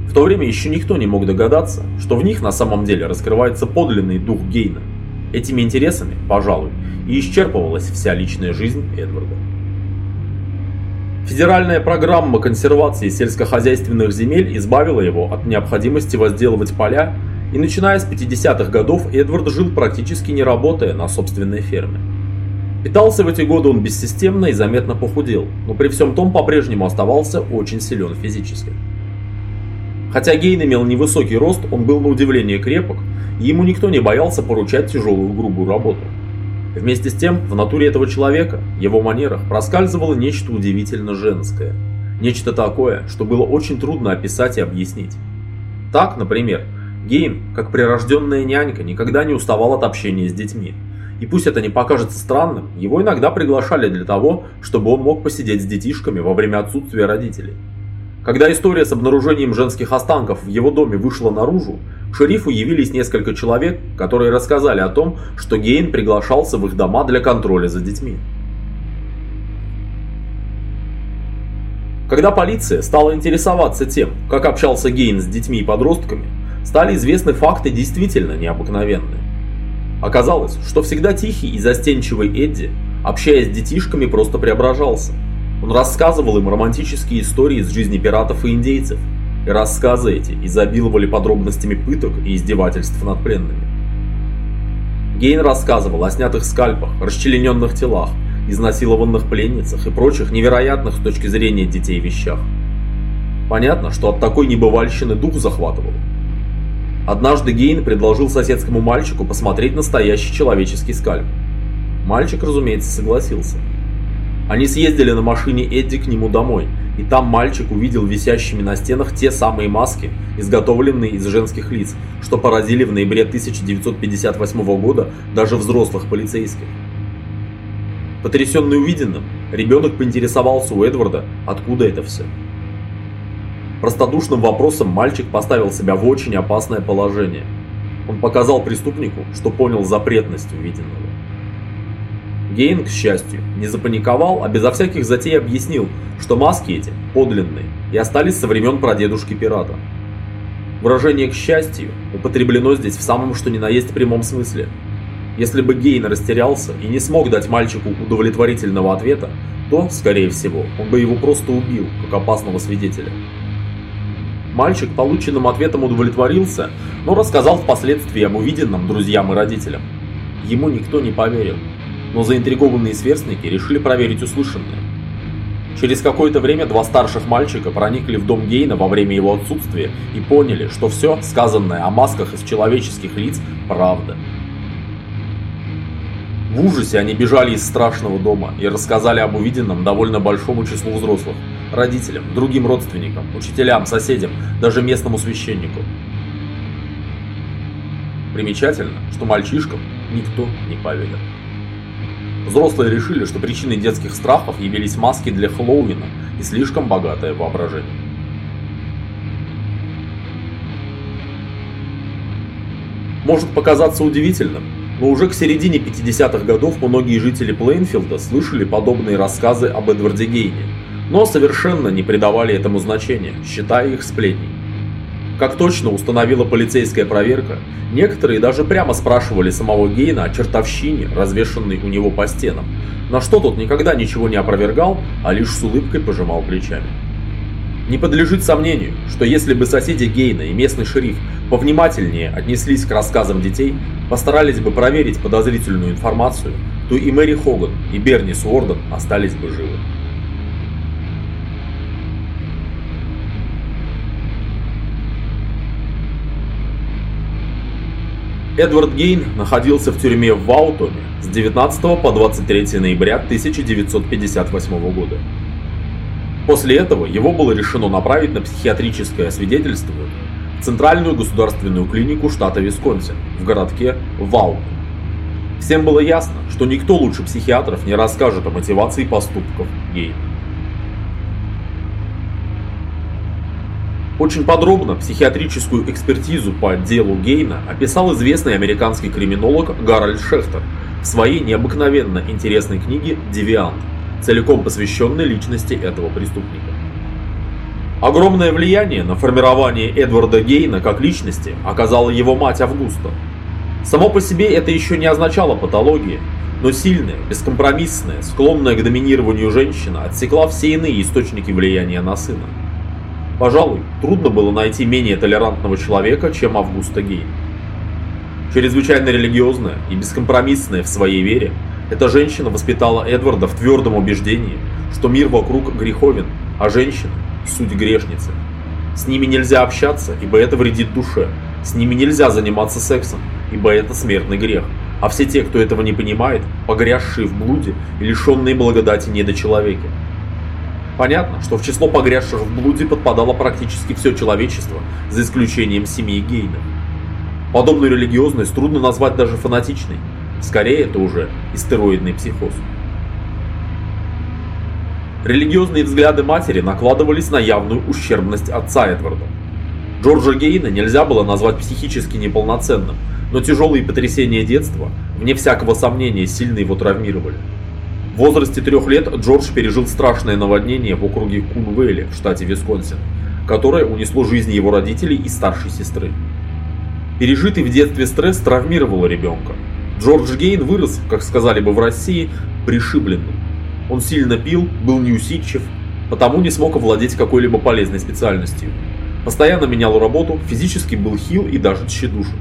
В то время еще никто не мог догадаться, что в них на самом деле раскрывается подлинный дух Гейна. Этими интересами, пожалуй, и исчерпывалась вся личная жизнь Эдварда. Федеральная программа консервации сельскохозяйственных земель избавила его от необходимости возделывать поля, и начиная с 50-х годов Эдвард жил практически не работая на собственной ферме. Питался в эти годы он бессистемно и заметно похудел, но при всем том по-прежнему оставался очень силен физически. Хотя Гейн имел невысокий рост, он был на удивление крепок, и ему никто не боялся поручать тяжелую грубую работу. Вместе с тем, в натуре этого человека, его манерах, проскальзывало нечто удивительно женское. Нечто такое, что было очень трудно описать и объяснить. Так, например, Гейм, как прирожденная нянька, никогда не уставал от общения с детьми. И пусть это не покажется странным, его иногда приглашали для того, чтобы он мог посидеть с детишками во время отсутствия родителей. Когда история с обнаружением женских останков в его доме вышла наружу, шерифу явились несколько человек, которые рассказали о том, что Гейн приглашался в их дома для контроля за детьми. Когда полиция стала интересоваться тем, как общался Гейн с детьми и подростками, стали известны факты действительно необыкновенные. Оказалось, что всегда тихий и застенчивый Эдди, общаясь с детишками, просто преображался – он рассказывал им романтические истории из жизни пиратов и индейцев, и рассказы эти изобиловали подробностями пыток и издевательств над пленными. Гейн рассказывал о снятых скальпах, расчлененных телах, изнасилованных пленницах и прочих невероятных с точки зрения детей вещах. Понятно, что от такой небывальщины дух захватывал. Однажды Гейн предложил соседскому мальчику посмотреть настоящий человеческий скальп. Мальчик, разумеется, согласился. Они съездили на машине Эдди к нему домой, и там мальчик увидел висящими на стенах те самые маски, изготовленные из женских лиц, что поразили в ноябре 1958 года даже взрослых полицейских. Потрясенный увиденным, ребенок поинтересовался у Эдварда, откуда это все. Простодушным вопросом мальчик поставил себя в очень опасное положение. Он показал преступнику, что понял запретность увиденного. Гейн, к счастью, не запаниковал, а безо всяких затей объяснил, что маски эти подлинные и остались со времен прадедушки пирата. Выражение «к счастью» употреблено здесь в самом что ни на есть прямом смысле. Если бы Гейн растерялся и не смог дать мальчику удовлетворительного ответа, то, скорее всего, он бы его просто убил, как опасного свидетеля. Мальчик полученным ответом удовлетворился, но рассказал впоследствии об увиденном друзьям и родителям. Ему никто не поверил но заинтригованные сверстники решили проверить услышанное. Через какое-то время два старших мальчика проникли в дом Гейна во время его отсутствия и поняли, что все, сказанное о масках из человеческих лиц, правда. В ужасе они бежали из страшного дома и рассказали об увиденном довольно большому числу взрослых, родителям, другим родственникам, учителям, соседям, даже местному священнику. Примечательно, что мальчишкам никто не поверил. Взрослые решили, что причиной детских страхов явились маски для Хэллоуина и слишком богатое воображение. Может показаться удивительным, но уже к середине 50-х годов многие жители Плейнфилда слышали подобные рассказы об Эдварде Гейне, но совершенно не придавали этому значения, считая их сплетней. Как точно установила полицейская проверка, некоторые даже прямо спрашивали самого Гейна о чертовщине, развешенной у него по стенам, на что тот никогда ничего не опровергал, а лишь с улыбкой пожимал плечами. Не подлежит сомнению, что если бы соседи Гейна и местный шериф повнимательнее отнеслись к рассказам детей, постарались бы проверить подозрительную информацию, то и Мэри Хоган, и Берни Суорден остались бы живы. Эдвард Гейн находился в тюрьме в Ваутоме с 19 по 23 ноября 1958 года. После этого его было решено направить на психиатрическое освидетельствование в Центральную государственную клинику штата Висконсин в городке Ваут. Всем было ясно, что никто лучше психиатров не расскажет о мотивации поступков Гейна. Очень подробно психиатрическую экспертизу по делу Гейна описал известный американский криминолог Гарольд Шехтер в своей необыкновенно интересной книге «Девиант», целиком посвященной личности этого преступника. Огромное влияние на формирование Эдварда Гейна как личности оказала его мать Августа. Само по себе это еще не означало патологии, но сильная, бескомпромиссная, склонная к доминированию женщина отсекла все иные источники влияния на сына. Пожалуй, трудно было найти менее толерантного человека, чем Августа Гейн. Чрезвычайно религиозная и бескомпромиссная в своей вере, эта женщина воспитала Эдварда в твердом убеждении, что мир вокруг греховен, а женщина – суть грешницы. С ними нельзя общаться, ибо это вредит душе. С ними нельзя заниматься сексом, ибо это смертный грех. А все те, кто этого не понимает, погрязшие в блуде и лишенные благодати недочеловеки. Понятно, что в число погрязших в блуде подпадало практически все человечество, за исключением семьи Гейна. Подобную религиозность трудно назвать даже фанатичной. Скорее, это уже истероидный психоз. Религиозные взгляды матери накладывались на явную ущербность отца Эдварда. Джорджа Гейна нельзя было назвать психически неполноценным, но тяжелые потрясения детства, вне всякого сомнения, сильно его травмировали. В возрасте трех лет Джордж пережил страшное наводнение в округе Кунвейли в штате Висконсин, которое унесло жизни его родителей и старшей сестры. Пережитый в детстве стресс травмировал ребенка. Джордж Гейн вырос, как сказали бы в России, пришибленным. Он сильно пил, был неусидчив, потому не смог овладеть какой-либо полезной специальностью. Постоянно менял работу, физически был хил и даже тщедушен.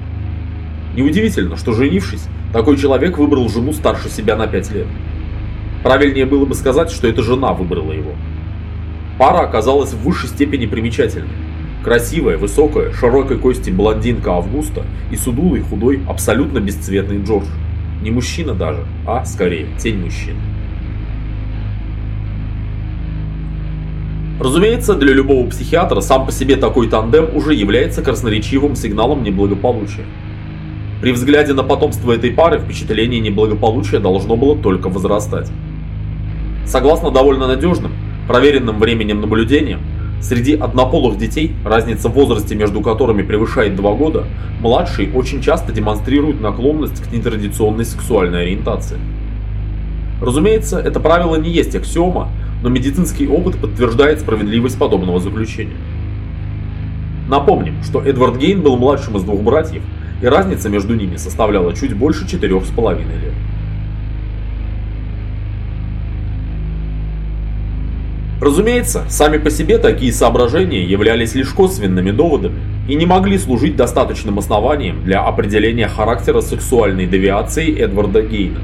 Неудивительно, что женившись, такой человек выбрал жену старше себя на 5 лет. Правильнее было бы сказать, что эта жена выбрала его. Пара оказалась в высшей степени примечательной. Красивая, высокая, широкой кости блондинка Августа и судулый, худой, абсолютно бесцветный Джордж. Не мужчина даже, а, скорее, тень мужчины. Разумеется, для любого психиатра сам по себе такой тандем уже является красноречивым сигналом неблагополучия. При взгляде на потомство этой пары впечатление неблагополучия должно было только возрастать. Согласно довольно надежным, проверенным временем наблюдениям, среди однополых детей, разница в возрасте между которыми превышает 2 года, младшие очень часто демонстрируют наклонность к нетрадиционной сексуальной ориентации. Разумеется, это правило не есть аксиома, но медицинский опыт подтверждает справедливость подобного заключения. Напомним, что Эдвард Гейн был младшим из двух братьев, и разница между ними составляла чуть больше четырех с половиной лет. Разумеется, сами по себе такие соображения являлись лишь косвенными доводами и не могли служить достаточным основанием для определения характера сексуальной девиации Эдварда Гейна.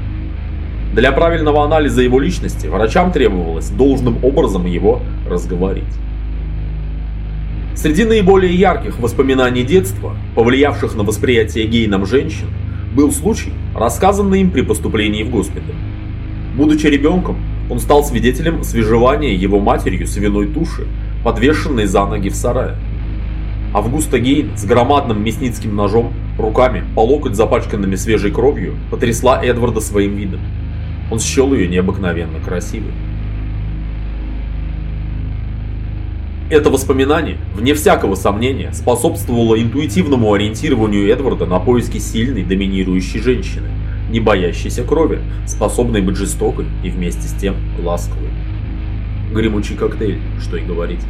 Для правильного анализа его личности врачам требовалось должным образом его разговорить. Среди наиболее ярких воспоминаний детства, повлиявших на восприятие Гейном женщин, был случай, рассказанный им при поступлении в госпиталь. Будучи ребенком, он стал свидетелем свежевания его матерью свиной туши, подвешенной за ноги в сарае. Августа Гейн с громадным мясницким ножом, руками, по локоть запачканными свежей кровью, потрясла Эдварда своим видом. Он счел ее необыкновенно красивой. Это воспоминание, вне всякого сомнения, способствовало интуитивному ориентированию Эдварда на поиски сильной, доминирующей женщины – не боящейся крови, способной быть жестокой и вместе с тем ласковой. Гремучий коктейль, что и говорить.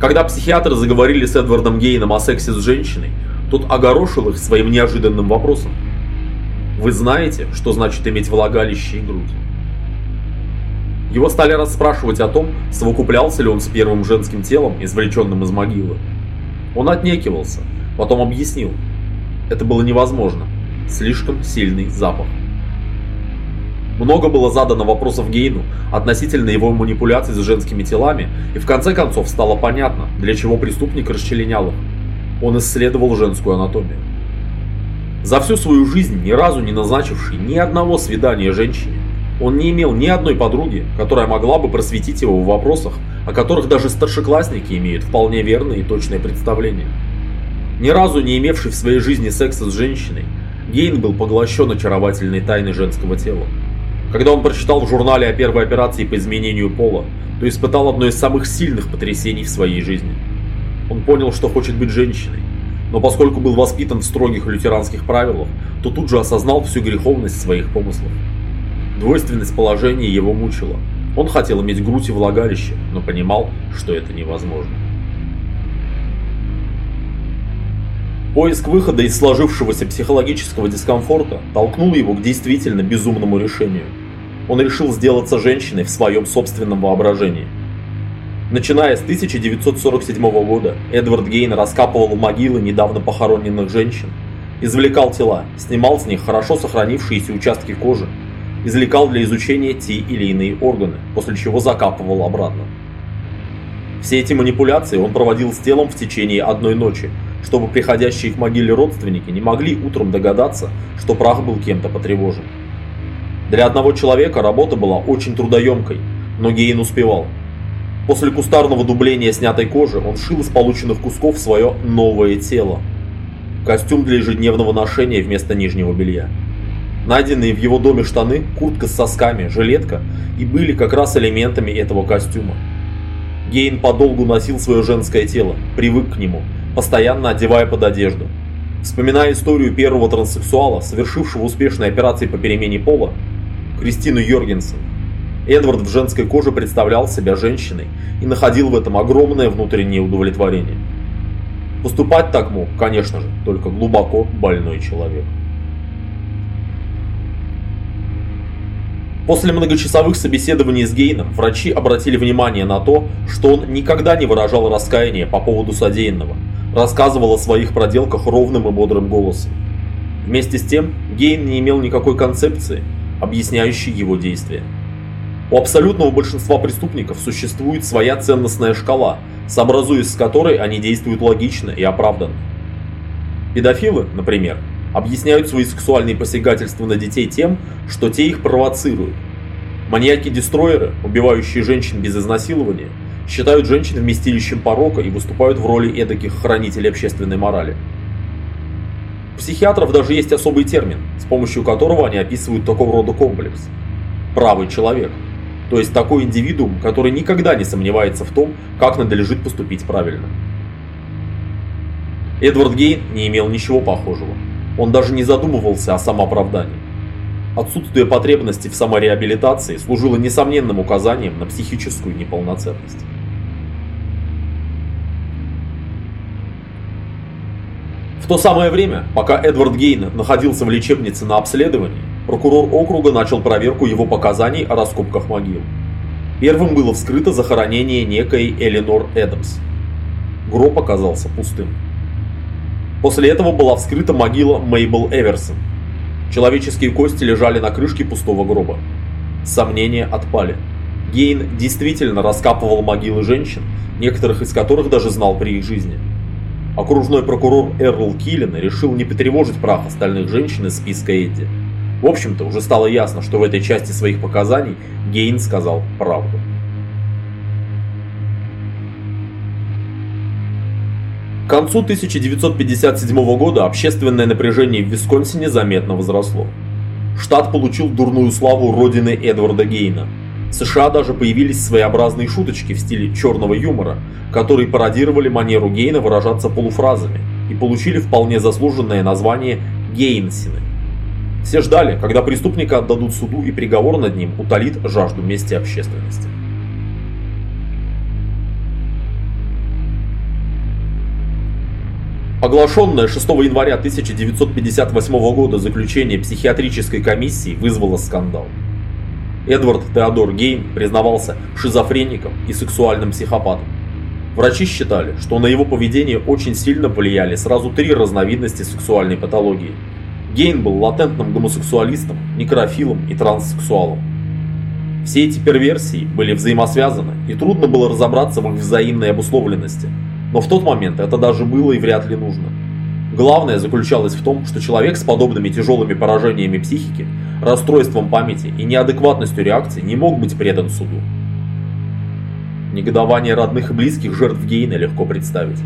Когда психиатры заговорили с Эдвардом Гейном о сексе с женщиной, тот огорошил их своим неожиданным вопросом. «Вы знаете, что значит иметь влагалище и грудь?» Его стали расспрашивать о том, совокуплялся ли он с первым женским телом, извлеченным из могилы. Он отнекивался, потом объяснил. Это было невозможно. Слишком сильный запах. Много было задано вопросов Гейну относительно его манипуляций с женскими телами, и в конце концов стало понятно, для чего преступник расчленял их. Он исследовал женскую анатомию. За всю свою жизнь, ни разу не назначивший ни одного свидания женщине, он не имел ни одной подруги, которая могла бы просветить его в вопросах, о которых даже старшеклассники имеют вполне верное и точное представление. Ни разу не имевший в своей жизни секса с женщиной, Гейн был поглощен очаровательной тайной женского тела. Когда он прочитал в журнале о первой операции по изменению пола, то испытал одно из самых сильных потрясений в своей жизни. Он понял, что хочет быть женщиной, но поскольку был воспитан в строгих лютеранских правилах, то тут же осознал всю греховность своих помыслов. Двойственность положения его мучила. Он хотел иметь грудь и влагалище, но понимал, что это невозможно. Поиск выхода из сложившегося психологического дискомфорта толкнул его к действительно безумному решению. Он решил сделаться женщиной в своем собственном воображении. Начиная с 1947 года, Эдвард Гейн раскапывал могилы недавно похороненных женщин, извлекал тела, снимал с них хорошо сохранившиеся участки кожи извлекал для изучения те или иные органы, после чего закапывал обратно. Все эти манипуляции он проводил с телом в течение одной ночи, чтобы приходящие к могиле родственники не могли утром догадаться, что прах был кем-то потревожен. Для одного человека работа была очень трудоемкой, но Гейн успевал. После кустарного дубления снятой кожи он шил из полученных кусков свое новое тело. Костюм для ежедневного ношения вместо нижнего белья. Найденные в его доме штаны, куртка с сосками, жилетка и были как раз элементами этого костюма. Гейн подолгу носил свое женское тело, привык к нему, постоянно одевая под одежду. Вспоминая историю первого транссексуала, совершившего успешные операции по перемене пола, Кристину Йоргенсен, Эдвард в женской коже представлял себя женщиной и находил в этом огромное внутреннее удовлетворение. Поступать так мог, конечно же, только глубоко больной человек. После многочасовых собеседований с Гейном врачи обратили внимание на то, что он никогда не выражал раскаяния по поводу содеянного, рассказывал о своих проделках ровным и бодрым голосом. Вместе с тем, Гейн не имел никакой концепции, объясняющей его действия. У абсолютного большинства преступников существует своя ценностная шкала, сообразуясь с которой они действуют логично и оправданно. Педофилы, например, объясняют свои сексуальные посягательства на детей тем, что те их провоцируют. Маньяки-дестройеры, убивающие женщин без изнасилования, считают женщин вместилищем порока и выступают в роли эдаких хранителей общественной морали. У психиатров даже есть особый термин, с помощью которого они описывают такого рода комплекс. Правый человек. То есть такой индивидуум, который никогда не сомневается в том, как надлежит поступить правильно. Эдвард Гейн не имел ничего похожего. Он даже не задумывался о самооправдании. Отсутствие потребности в самореабилитации служило несомненным указанием на психическую неполноценность. В то самое время, пока Эдвард Гейн находился в лечебнице на обследовании, прокурор округа начал проверку его показаний о раскопках могил. Первым было вскрыто захоронение некой Эленор Эдамс. Гроб оказался пустым. После этого была вскрыта могила Мейбл Эверсон. Человеческие кости лежали на крышке пустого гроба. Сомнения отпали. Гейн действительно раскапывал могилы женщин, некоторых из которых даже знал при их жизни. Окружной прокурор Эрл Киллин решил не потревожить прах остальных женщин из списка Эдди. В общем-то, уже стало ясно, что в этой части своих показаний Гейн сказал правду. К концу 1957 года общественное напряжение в Висконсине заметно возросло. Штат получил дурную славу родины Эдварда Гейна. В США даже появились своеобразные шуточки в стиле черного юмора, которые пародировали манеру Гейна выражаться полуфразами и получили вполне заслуженное название Гейнсины. Все ждали, когда преступника отдадут суду и приговор над ним утолит жажду мести общественности. Оглашенное 6 января 1958 года заключение психиатрической комиссии вызвало скандал. Эдвард Теодор Гейн признавался шизофреником и сексуальным психопатом. Врачи считали, что на его поведение очень сильно влияли сразу три разновидности сексуальной патологии. Гейн был латентным гомосексуалистом, некрофилом и транссексуалом. Все эти перверсии были взаимосвязаны, и трудно было разобраться в их взаимной обусловленности. Но в тот момент это даже было и вряд ли нужно. Главное заключалось в том, что человек с подобными тяжелыми поражениями психики, расстройством памяти и неадекватностью реакции не мог быть предан суду. Негодование родных и близких жертв Гейна легко представить.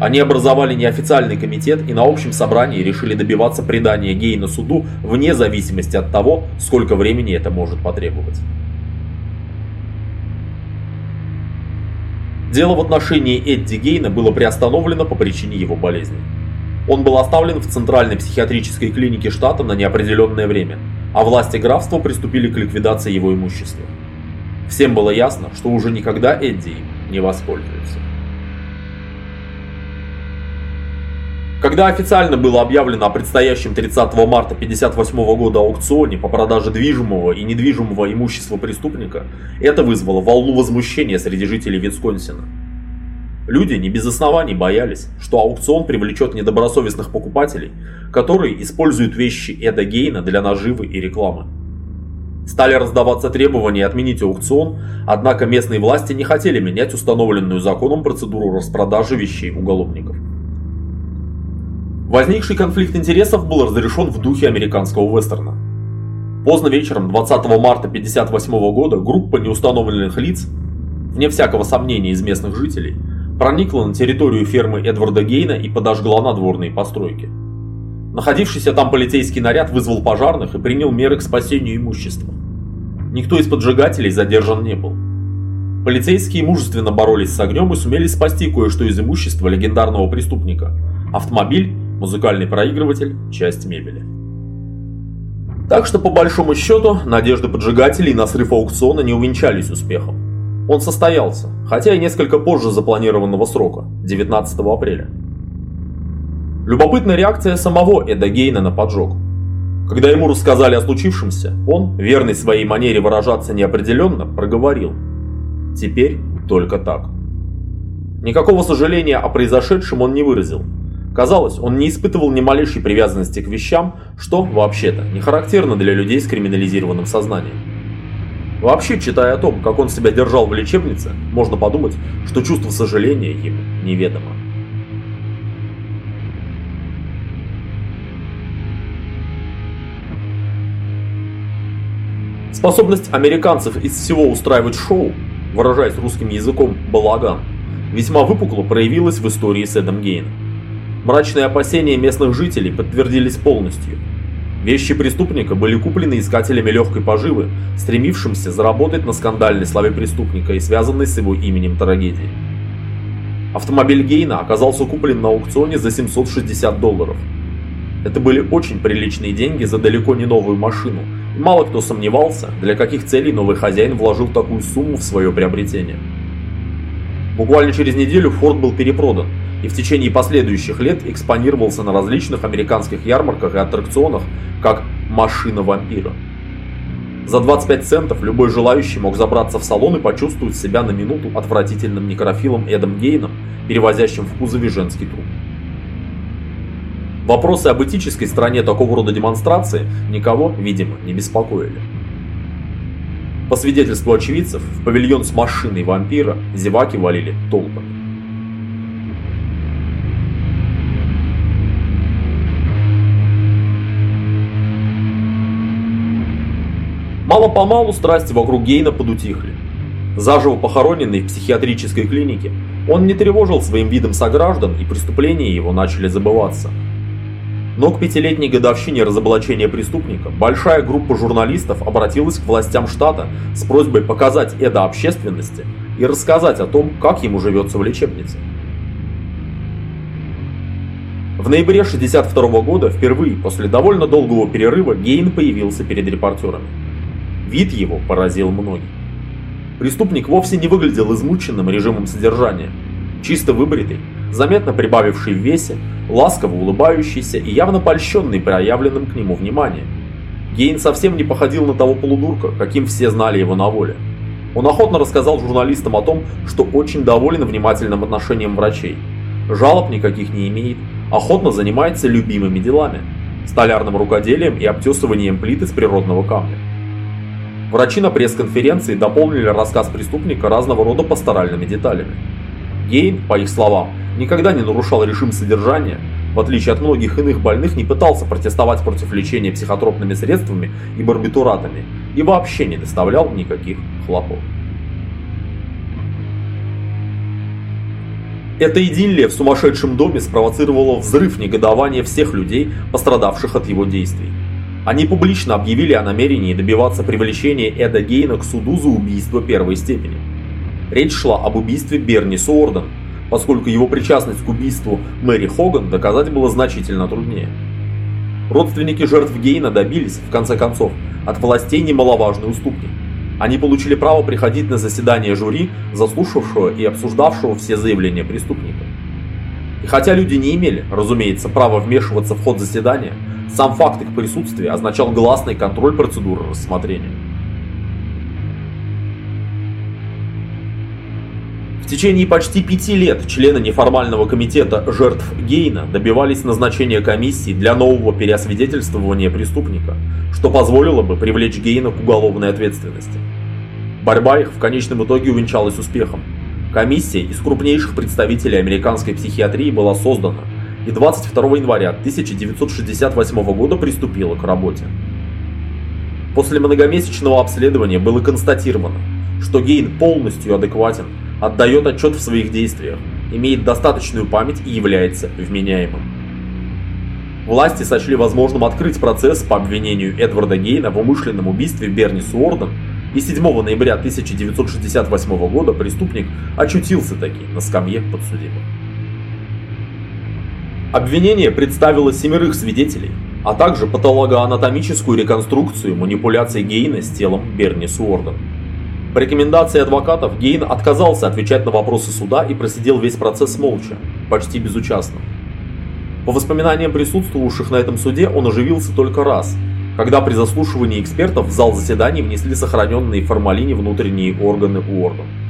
Они образовали неофициальный комитет и на общем собрании решили добиваться предания Гейна суду вне зависимости от того, сколько времени это может потребовать. Дело в отношении Эдди Гейна было приостановлено по причине его болезни. Он был оставлен в Центральной психиатрической клинике штата на неопределенное время, а власти графства приступили к ликвидации его имущества. Всем было ясно, что уже никогда Эдди не воспользуется. Когда официально было объявлено о предстоящем 30 марта 1958 года аукционе по продаже движимого и недвижимого имущества преступника, это вызвало волну возмущения среди жителей Висконсина. Люди не без оснований боялись, что аукцион привлечет недобросовестных покупателей, которые используют вещи Эда Гейна для наживы и рекламы. Стали раздаваться требования отменить аукцион, однако местные власти не хотели менять установленную законом процедуру распродажи вещей уголовников. Возникший конфликт интересов был разрешен в духе американского вестерна. Поздно вечером 20 марта 1958 года группа неустановленных лиц, вне всякого сомнения из местных жителей, проникла на территорию фермы Эдварда Гейна и подожгла надворные постройки. Находившийся там полицейский наряд вызвал пожарных и принял меры к спасению имущества. Никто из поджигателей задержан не был. Полицейские мужественно боролись с огнем и сумели спасти кое-что из имущества легендарного преступника – автомобиль, музыкальный проигрыватель, часть мебели. Так что по большому счету надежды поджигателей на срыв аукциона не увенчались успехом. Он состоялся, хотя и несколько позже запланированного срока – 19 апреля. Любопытная реакция самого Эда Гейна на поджог. Когда ему рассказали о случившемся, он, верный своей манере выражаться неопределенно, проговорил «Теперь только так». Никакого сожаления о произошедшем он не выразил. Казалось, он не испытывал ни малейшей привязанности к вещам, что, вообще-то, не характерно для людей с криминализированным сознанием. Вообще, читая о том, как он себя держал в лечебнице, можно подумать, что чувство сожаления ему неведомо. Способность американцев из всего устраивать шоу, выражаясь русским языком «балаган», весьма выпукло проявилась в истории с Эдом Гейном. Мрачные опасения местных жителей подтвердились полностью – Вещи преступника были куплены искателями легкой поживы, стремившимся заработать на скандальной славе преступника и связанной с его именем трагедии. Автомобиль Гейна оказался куплен на аукционе за 760 долларов. Это были очень приличные деньги за далеко не новую машину, и мало кто сомневался, для каких целей новый хозяин вложил такую сумму в свое приобретение. Буквально через неделю Форд был перепродан, и в течение последующих лет экспонировался на различных американских ярмарках и аттракционах как машина вампира. За 25 центов любой желающий мог забраться в салон и почувствовать себя на минуту отвратительным некрофилом Эдом Гейном, перевозящим в кузове женский труп. Вопросы об этической стороне такого рода демонстрации никого, видимо, не беспокоили. По свидетельству очевидцев, в павильон с машиной вампира зеваки валили толпами. Мало-помалу страсти вокруг Гейна подутихли. Заживо похороненный в психиатрической клинике, он не тревожил своим видом сограждан и преступления его начали забываться. Но к пятилетней годовщине разоблачения преступника большая группа журналистов обратилась к властям штата с просьбой показать Эда общественности и рассказать о том, как ему живется в лечебнице. В ноябре 1962 года впервые после довольно долгого перерыва Гейн появился перед репортерами. Вид его поразил многих. Преступник вовсе не выглядел измученным режимом содержания. Чисто выбритый, заметно прибавивший в весе, ласково улыбающийся и явно польщенный проявленным к нему вниманием. Гейн совсем не походил на того полудурка, каким все знали его на воле. Он охотно рассказал журналистам о том, что очень доволен внимательным отношением врачей. Жалоб никаких не имеет, охотно занимается любимыми делами – столярным рукоделием и обтесыванием плит из природного камня. Врачи на пресс-конференции дополнили рассказ преступника разного рода пасторальными деталями. Гейн, по их словам, никогда не нарушал режим содержания, в отличие от многих иных больных, не пытался протестовать против лечения психотропными средствами и барбитуратами и вообще не доставлял никаких хлопот. Эта идиллия в сумасшедшем доме спровоцировала взрыв негодования всех людей, пострадавших от его действий. Они публично объявили о намерении добиваться привлечения Эда Гейна к суду за убийство первой степени. Речь шла об убийстве Берни Суорден, поскольку его причастность к убийству Мэри Хоган доказать было значительно труднее. Родственники жертв Гейна добились, в конце концов, от властей немаловажной уступки. Они получили право приходить на заседание жюри, заслушавшего и обсуждавшего все заявления преступника. И хотя люди не имели, разумеется, права вмешиваться в ход заседания, сам факт их присутствия означал гласный контроль процедуры рассмотрения. В течение почти пяти лет члены неформального комитета жертв Гейна добивались назначения комиссии для нового переосвидетельствования преступника, что позволило бы привлечь Гейна к уголовной ответственности. Борьба их в конечном итоге увенчалась успехом. Комиссия из крупнейших представителей американской психиатрии была создана и 22 января 1968 года приступила к работе. После многомесячного обследования было констатировано, что Гейн полностью адекватен отдает отчет в своих действиях, имеет достаточную память и является вменяемым. Власти сочли возможным открыть процесс по обвинению Эдварда Гейна в умышленном убийстве Берни Суорден, и 7 ноября 1968 года преступник очутился таки на скамье подсудимых. Обвинение представило семерых свидетелей, а также патологоанатомическую реконструкцию манипуляций Гейна с телом Берни Суорден. По рекомендации адвокатов Гейн отказался отвечать на вопросы суда и просидел весь процесс молча, почти безучастно. По воспоминаниям присутствовавших на этом суде, он оживился только раз, когда при заслушивании экспертов в зал заседаний внесли сохраненные в формалине внутренние органы Уорден.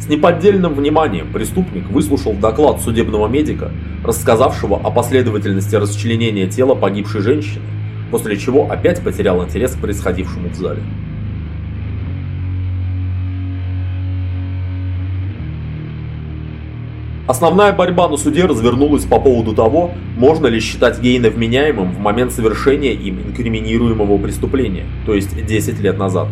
С неподдельным вниманием преступник выслушал доклад судебного медика, рассказавшего о последовательности расчленения тела погибшей женщины, после чего опять потерял интерес к происходившему в зале. Основная борьба на суде развернулась по поводу того, можно ли считать Гейна вменяемым в момент совершения им инкриминируемого преступления, то есть 10 лет назад.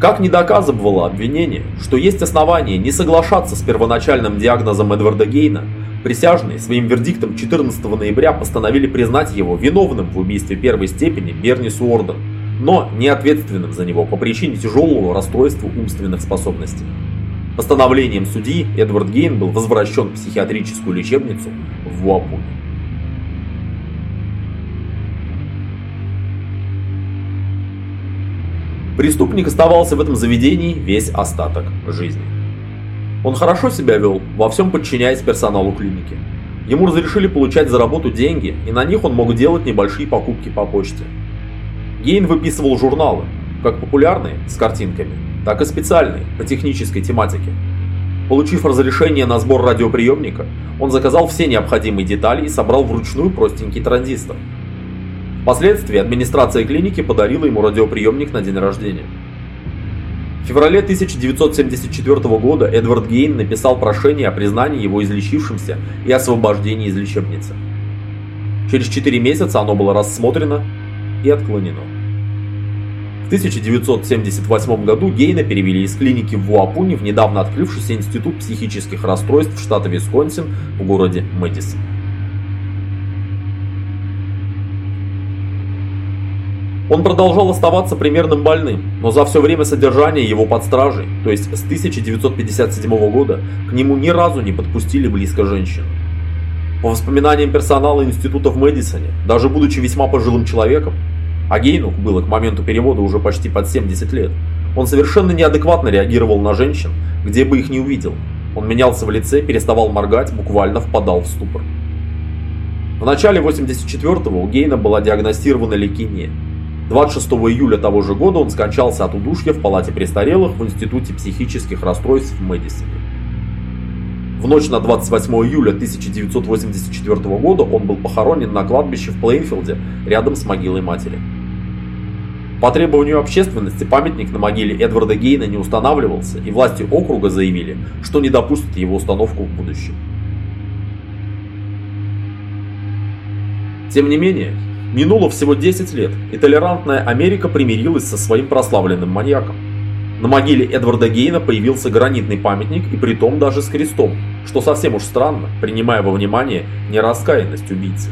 Как не доказывало обвинение, что есть основания не соглашаться с первоначальным диагнозом Эдварда Гейна, присяжные своим вердиктом 14 ноября постановили признать его виновным в убийстве первой степени Берни Суорден, но не ответственным за него по причине тяжелого расстройства умственных способностей. Постановлением судьи Эдвард Гейн был возвращен в психиатрическую лечебницу в Вуапуне. Преступник оставался в этом заведении весь остаток жизни. Он хорошо себя вел, во всем подчиняясь персоналу клиники. Ему разрешили получать за работу деньги, и на них он мог делать небольшие покупки по почте. Гейн выписывал журналы, как популярные, с картинками, так и специальный, по технической тематике. Получив разрешение на сбор радиоприемника, он заказал все необходимые детали и собрал вручную простенький транзистор. Впоследствии администрация клиники подарила ему радиоприемник на день рождения. В феврале 1974 года Эдвард Гейн написал прошение о признании его излечившимся и освобождении из лечебницы. Через 4 месяца оно было рассмотрено и отклонено. В 1978 году Гейна перевели из клиники в Вуапуне в недавно открывшийся Институт психических расстройств штата Висконсин в городе Мэдисон. Он продолжал оставаться примерным больным, но за все время содержания его под стражей, то есть с 1957 года, к нему ни разу не подпустили близко женщин. По воспоминаниям персонала института в Мэдисоне, даже будучи весьма пожилым человеком, а Гейну было к моменту перевода уже почти под 70 лет. Он совершенно неадекватно реагировал на женщин, где бы их не увидел. Он менялся в лице, переставал моргать, буквально впадал в ступор. В начале 84-го у Гейна была диагностирована лейкемия. 26 июля того же года он скончался от удушья в палате престарелых в Институте психических расстройств в Мэдисоне. В ночь на 28 июля 1984 года он был похоронен на кладбище в Плейнфилде рядом с могилой матери. По требованию общественности памятник на могиле Эдварда Гейна не устанавливался, и власти округа заявили, что не допустят его установку в будущем. Тем не менее, минуло всего 10 лет, и толерантная Америка примирилась со своим прославленным маньяком. На могиле Эдварда Гейна появился гранитный памятник, и притом даже с крестом, что совсем уж странно, принимая во внимание нераскаянность убийцы.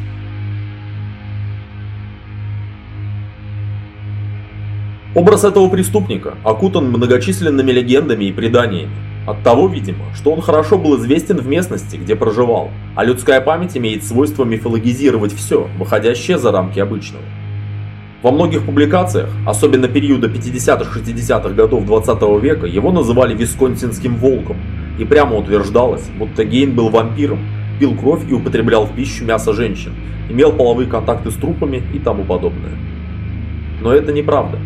Образ этого преступника окутан многочисленными легендами и преданиями. От того, видимо, что он хорошо был известен в местности, где проживал, а людская память имеет свойство мифологизировать все, выходящее за рамки обычного. Во многих публикациях, особенно периода 50-60-х годов 20 -го века, его называли висконсинским волком, и прямо утверждалось, будто Гейн был вампиром, пил кровь и употреблял в пищу мясо женщин, имел половые контакты с трупами и тому подобное. Но это неправда.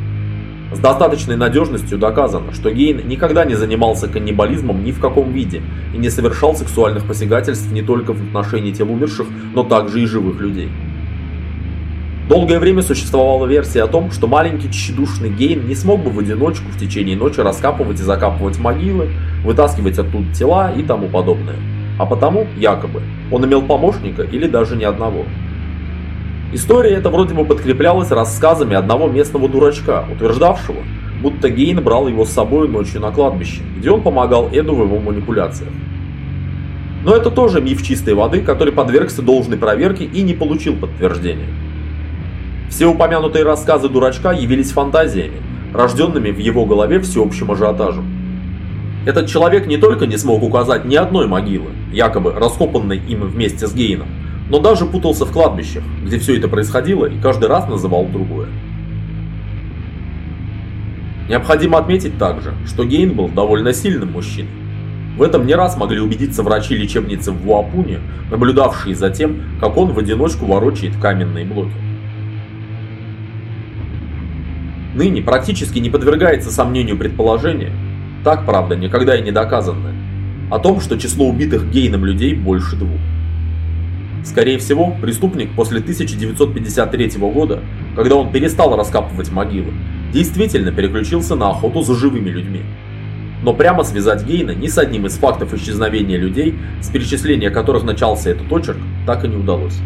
С достаточной надежностью доказано, что Гейн никогда не занимался каннибализмом ни в каком виде и не совершал сексуальных посягательств не только в отношении тел умерших, но также и живых людей. Долгое время существовала версия о том, что маленький тщедушный Гейн не смог бы в одиночку в течение ночи раскапывать и закапывать могилы, вытаскивать оттуда тела и тому подобное. А потому, якобы, он имел помощника или даже ни одного. История эта вроде бы подкреплялась рассказами одного местного дурачка, утверждавшего, будто Гейн брал его с собой ночью на кладбище, где он помогал Эду в его манипуляциях. Но это тоже миф чистой воды, который подвергся должной проверке и не получил подтверждения. Все упомянутые рассказы дурачка явились фантазиями, рожденными в его голове всеобщим ажиотажем. Этот человек не только не смог указать ни одной могилы, якобы раскопанной им вместе с Гейном, но даже путался в кладбищах, где все это происходило и каждый раз называл другое. Необходимо отметить также, что Гейн был довольно сильным мужчиной. В этом не раз могли убедиться врачи лечебницы в Вуапуне, наблюдавшие за тем, как он в одиночку ворочает каменные блоки. ныне практически не подвергается сомнению предположение, так правда никогда и не доказанное, о том, что число убитых гейном людей больше двух. Скорее всего, преступник после 1953 года, когда он перестал раскапывать могилы, действительно переключился на охоту за живыми людьми. Но прямо связать Гейна ни с одним из фактов исчезновения людей, с перечисления которых начался этот очерк, так и не удалось.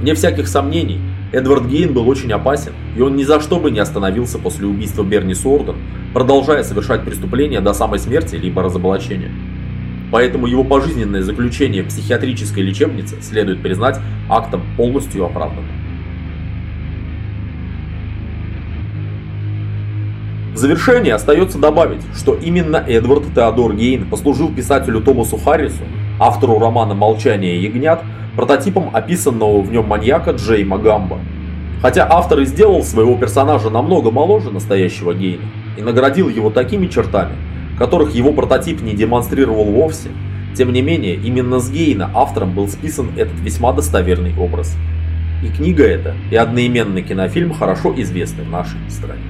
Вне всяких сомнений, Эдвард Гейн был очень опасен, и он ни за что бы не остановился после убийства Берни Сорден, продолжая совершать преступления до самой смерти либо разоблачения. Поэтому его пожизненное заключение в психиатрической лечебнице следует признать актом полностью оправданным. В завершение остается добавить, что именно Эдвард Теодор Гейн послужил писателю Томасу Харрису, автору романа «Молчание ягнят», прототипом описанного в нем маньяка Джейма Гамба. Хотя автор и сделал своего персонажа намного моложе настоящего Гейна и наградил его такими чертами, которых его прототип не демонстрировал вовсе, тем не менее именно с Гейна автором был списан этот весьма достоверный образ. И книга эта, и одноименный кинофильм хорошо известны в нашей стране.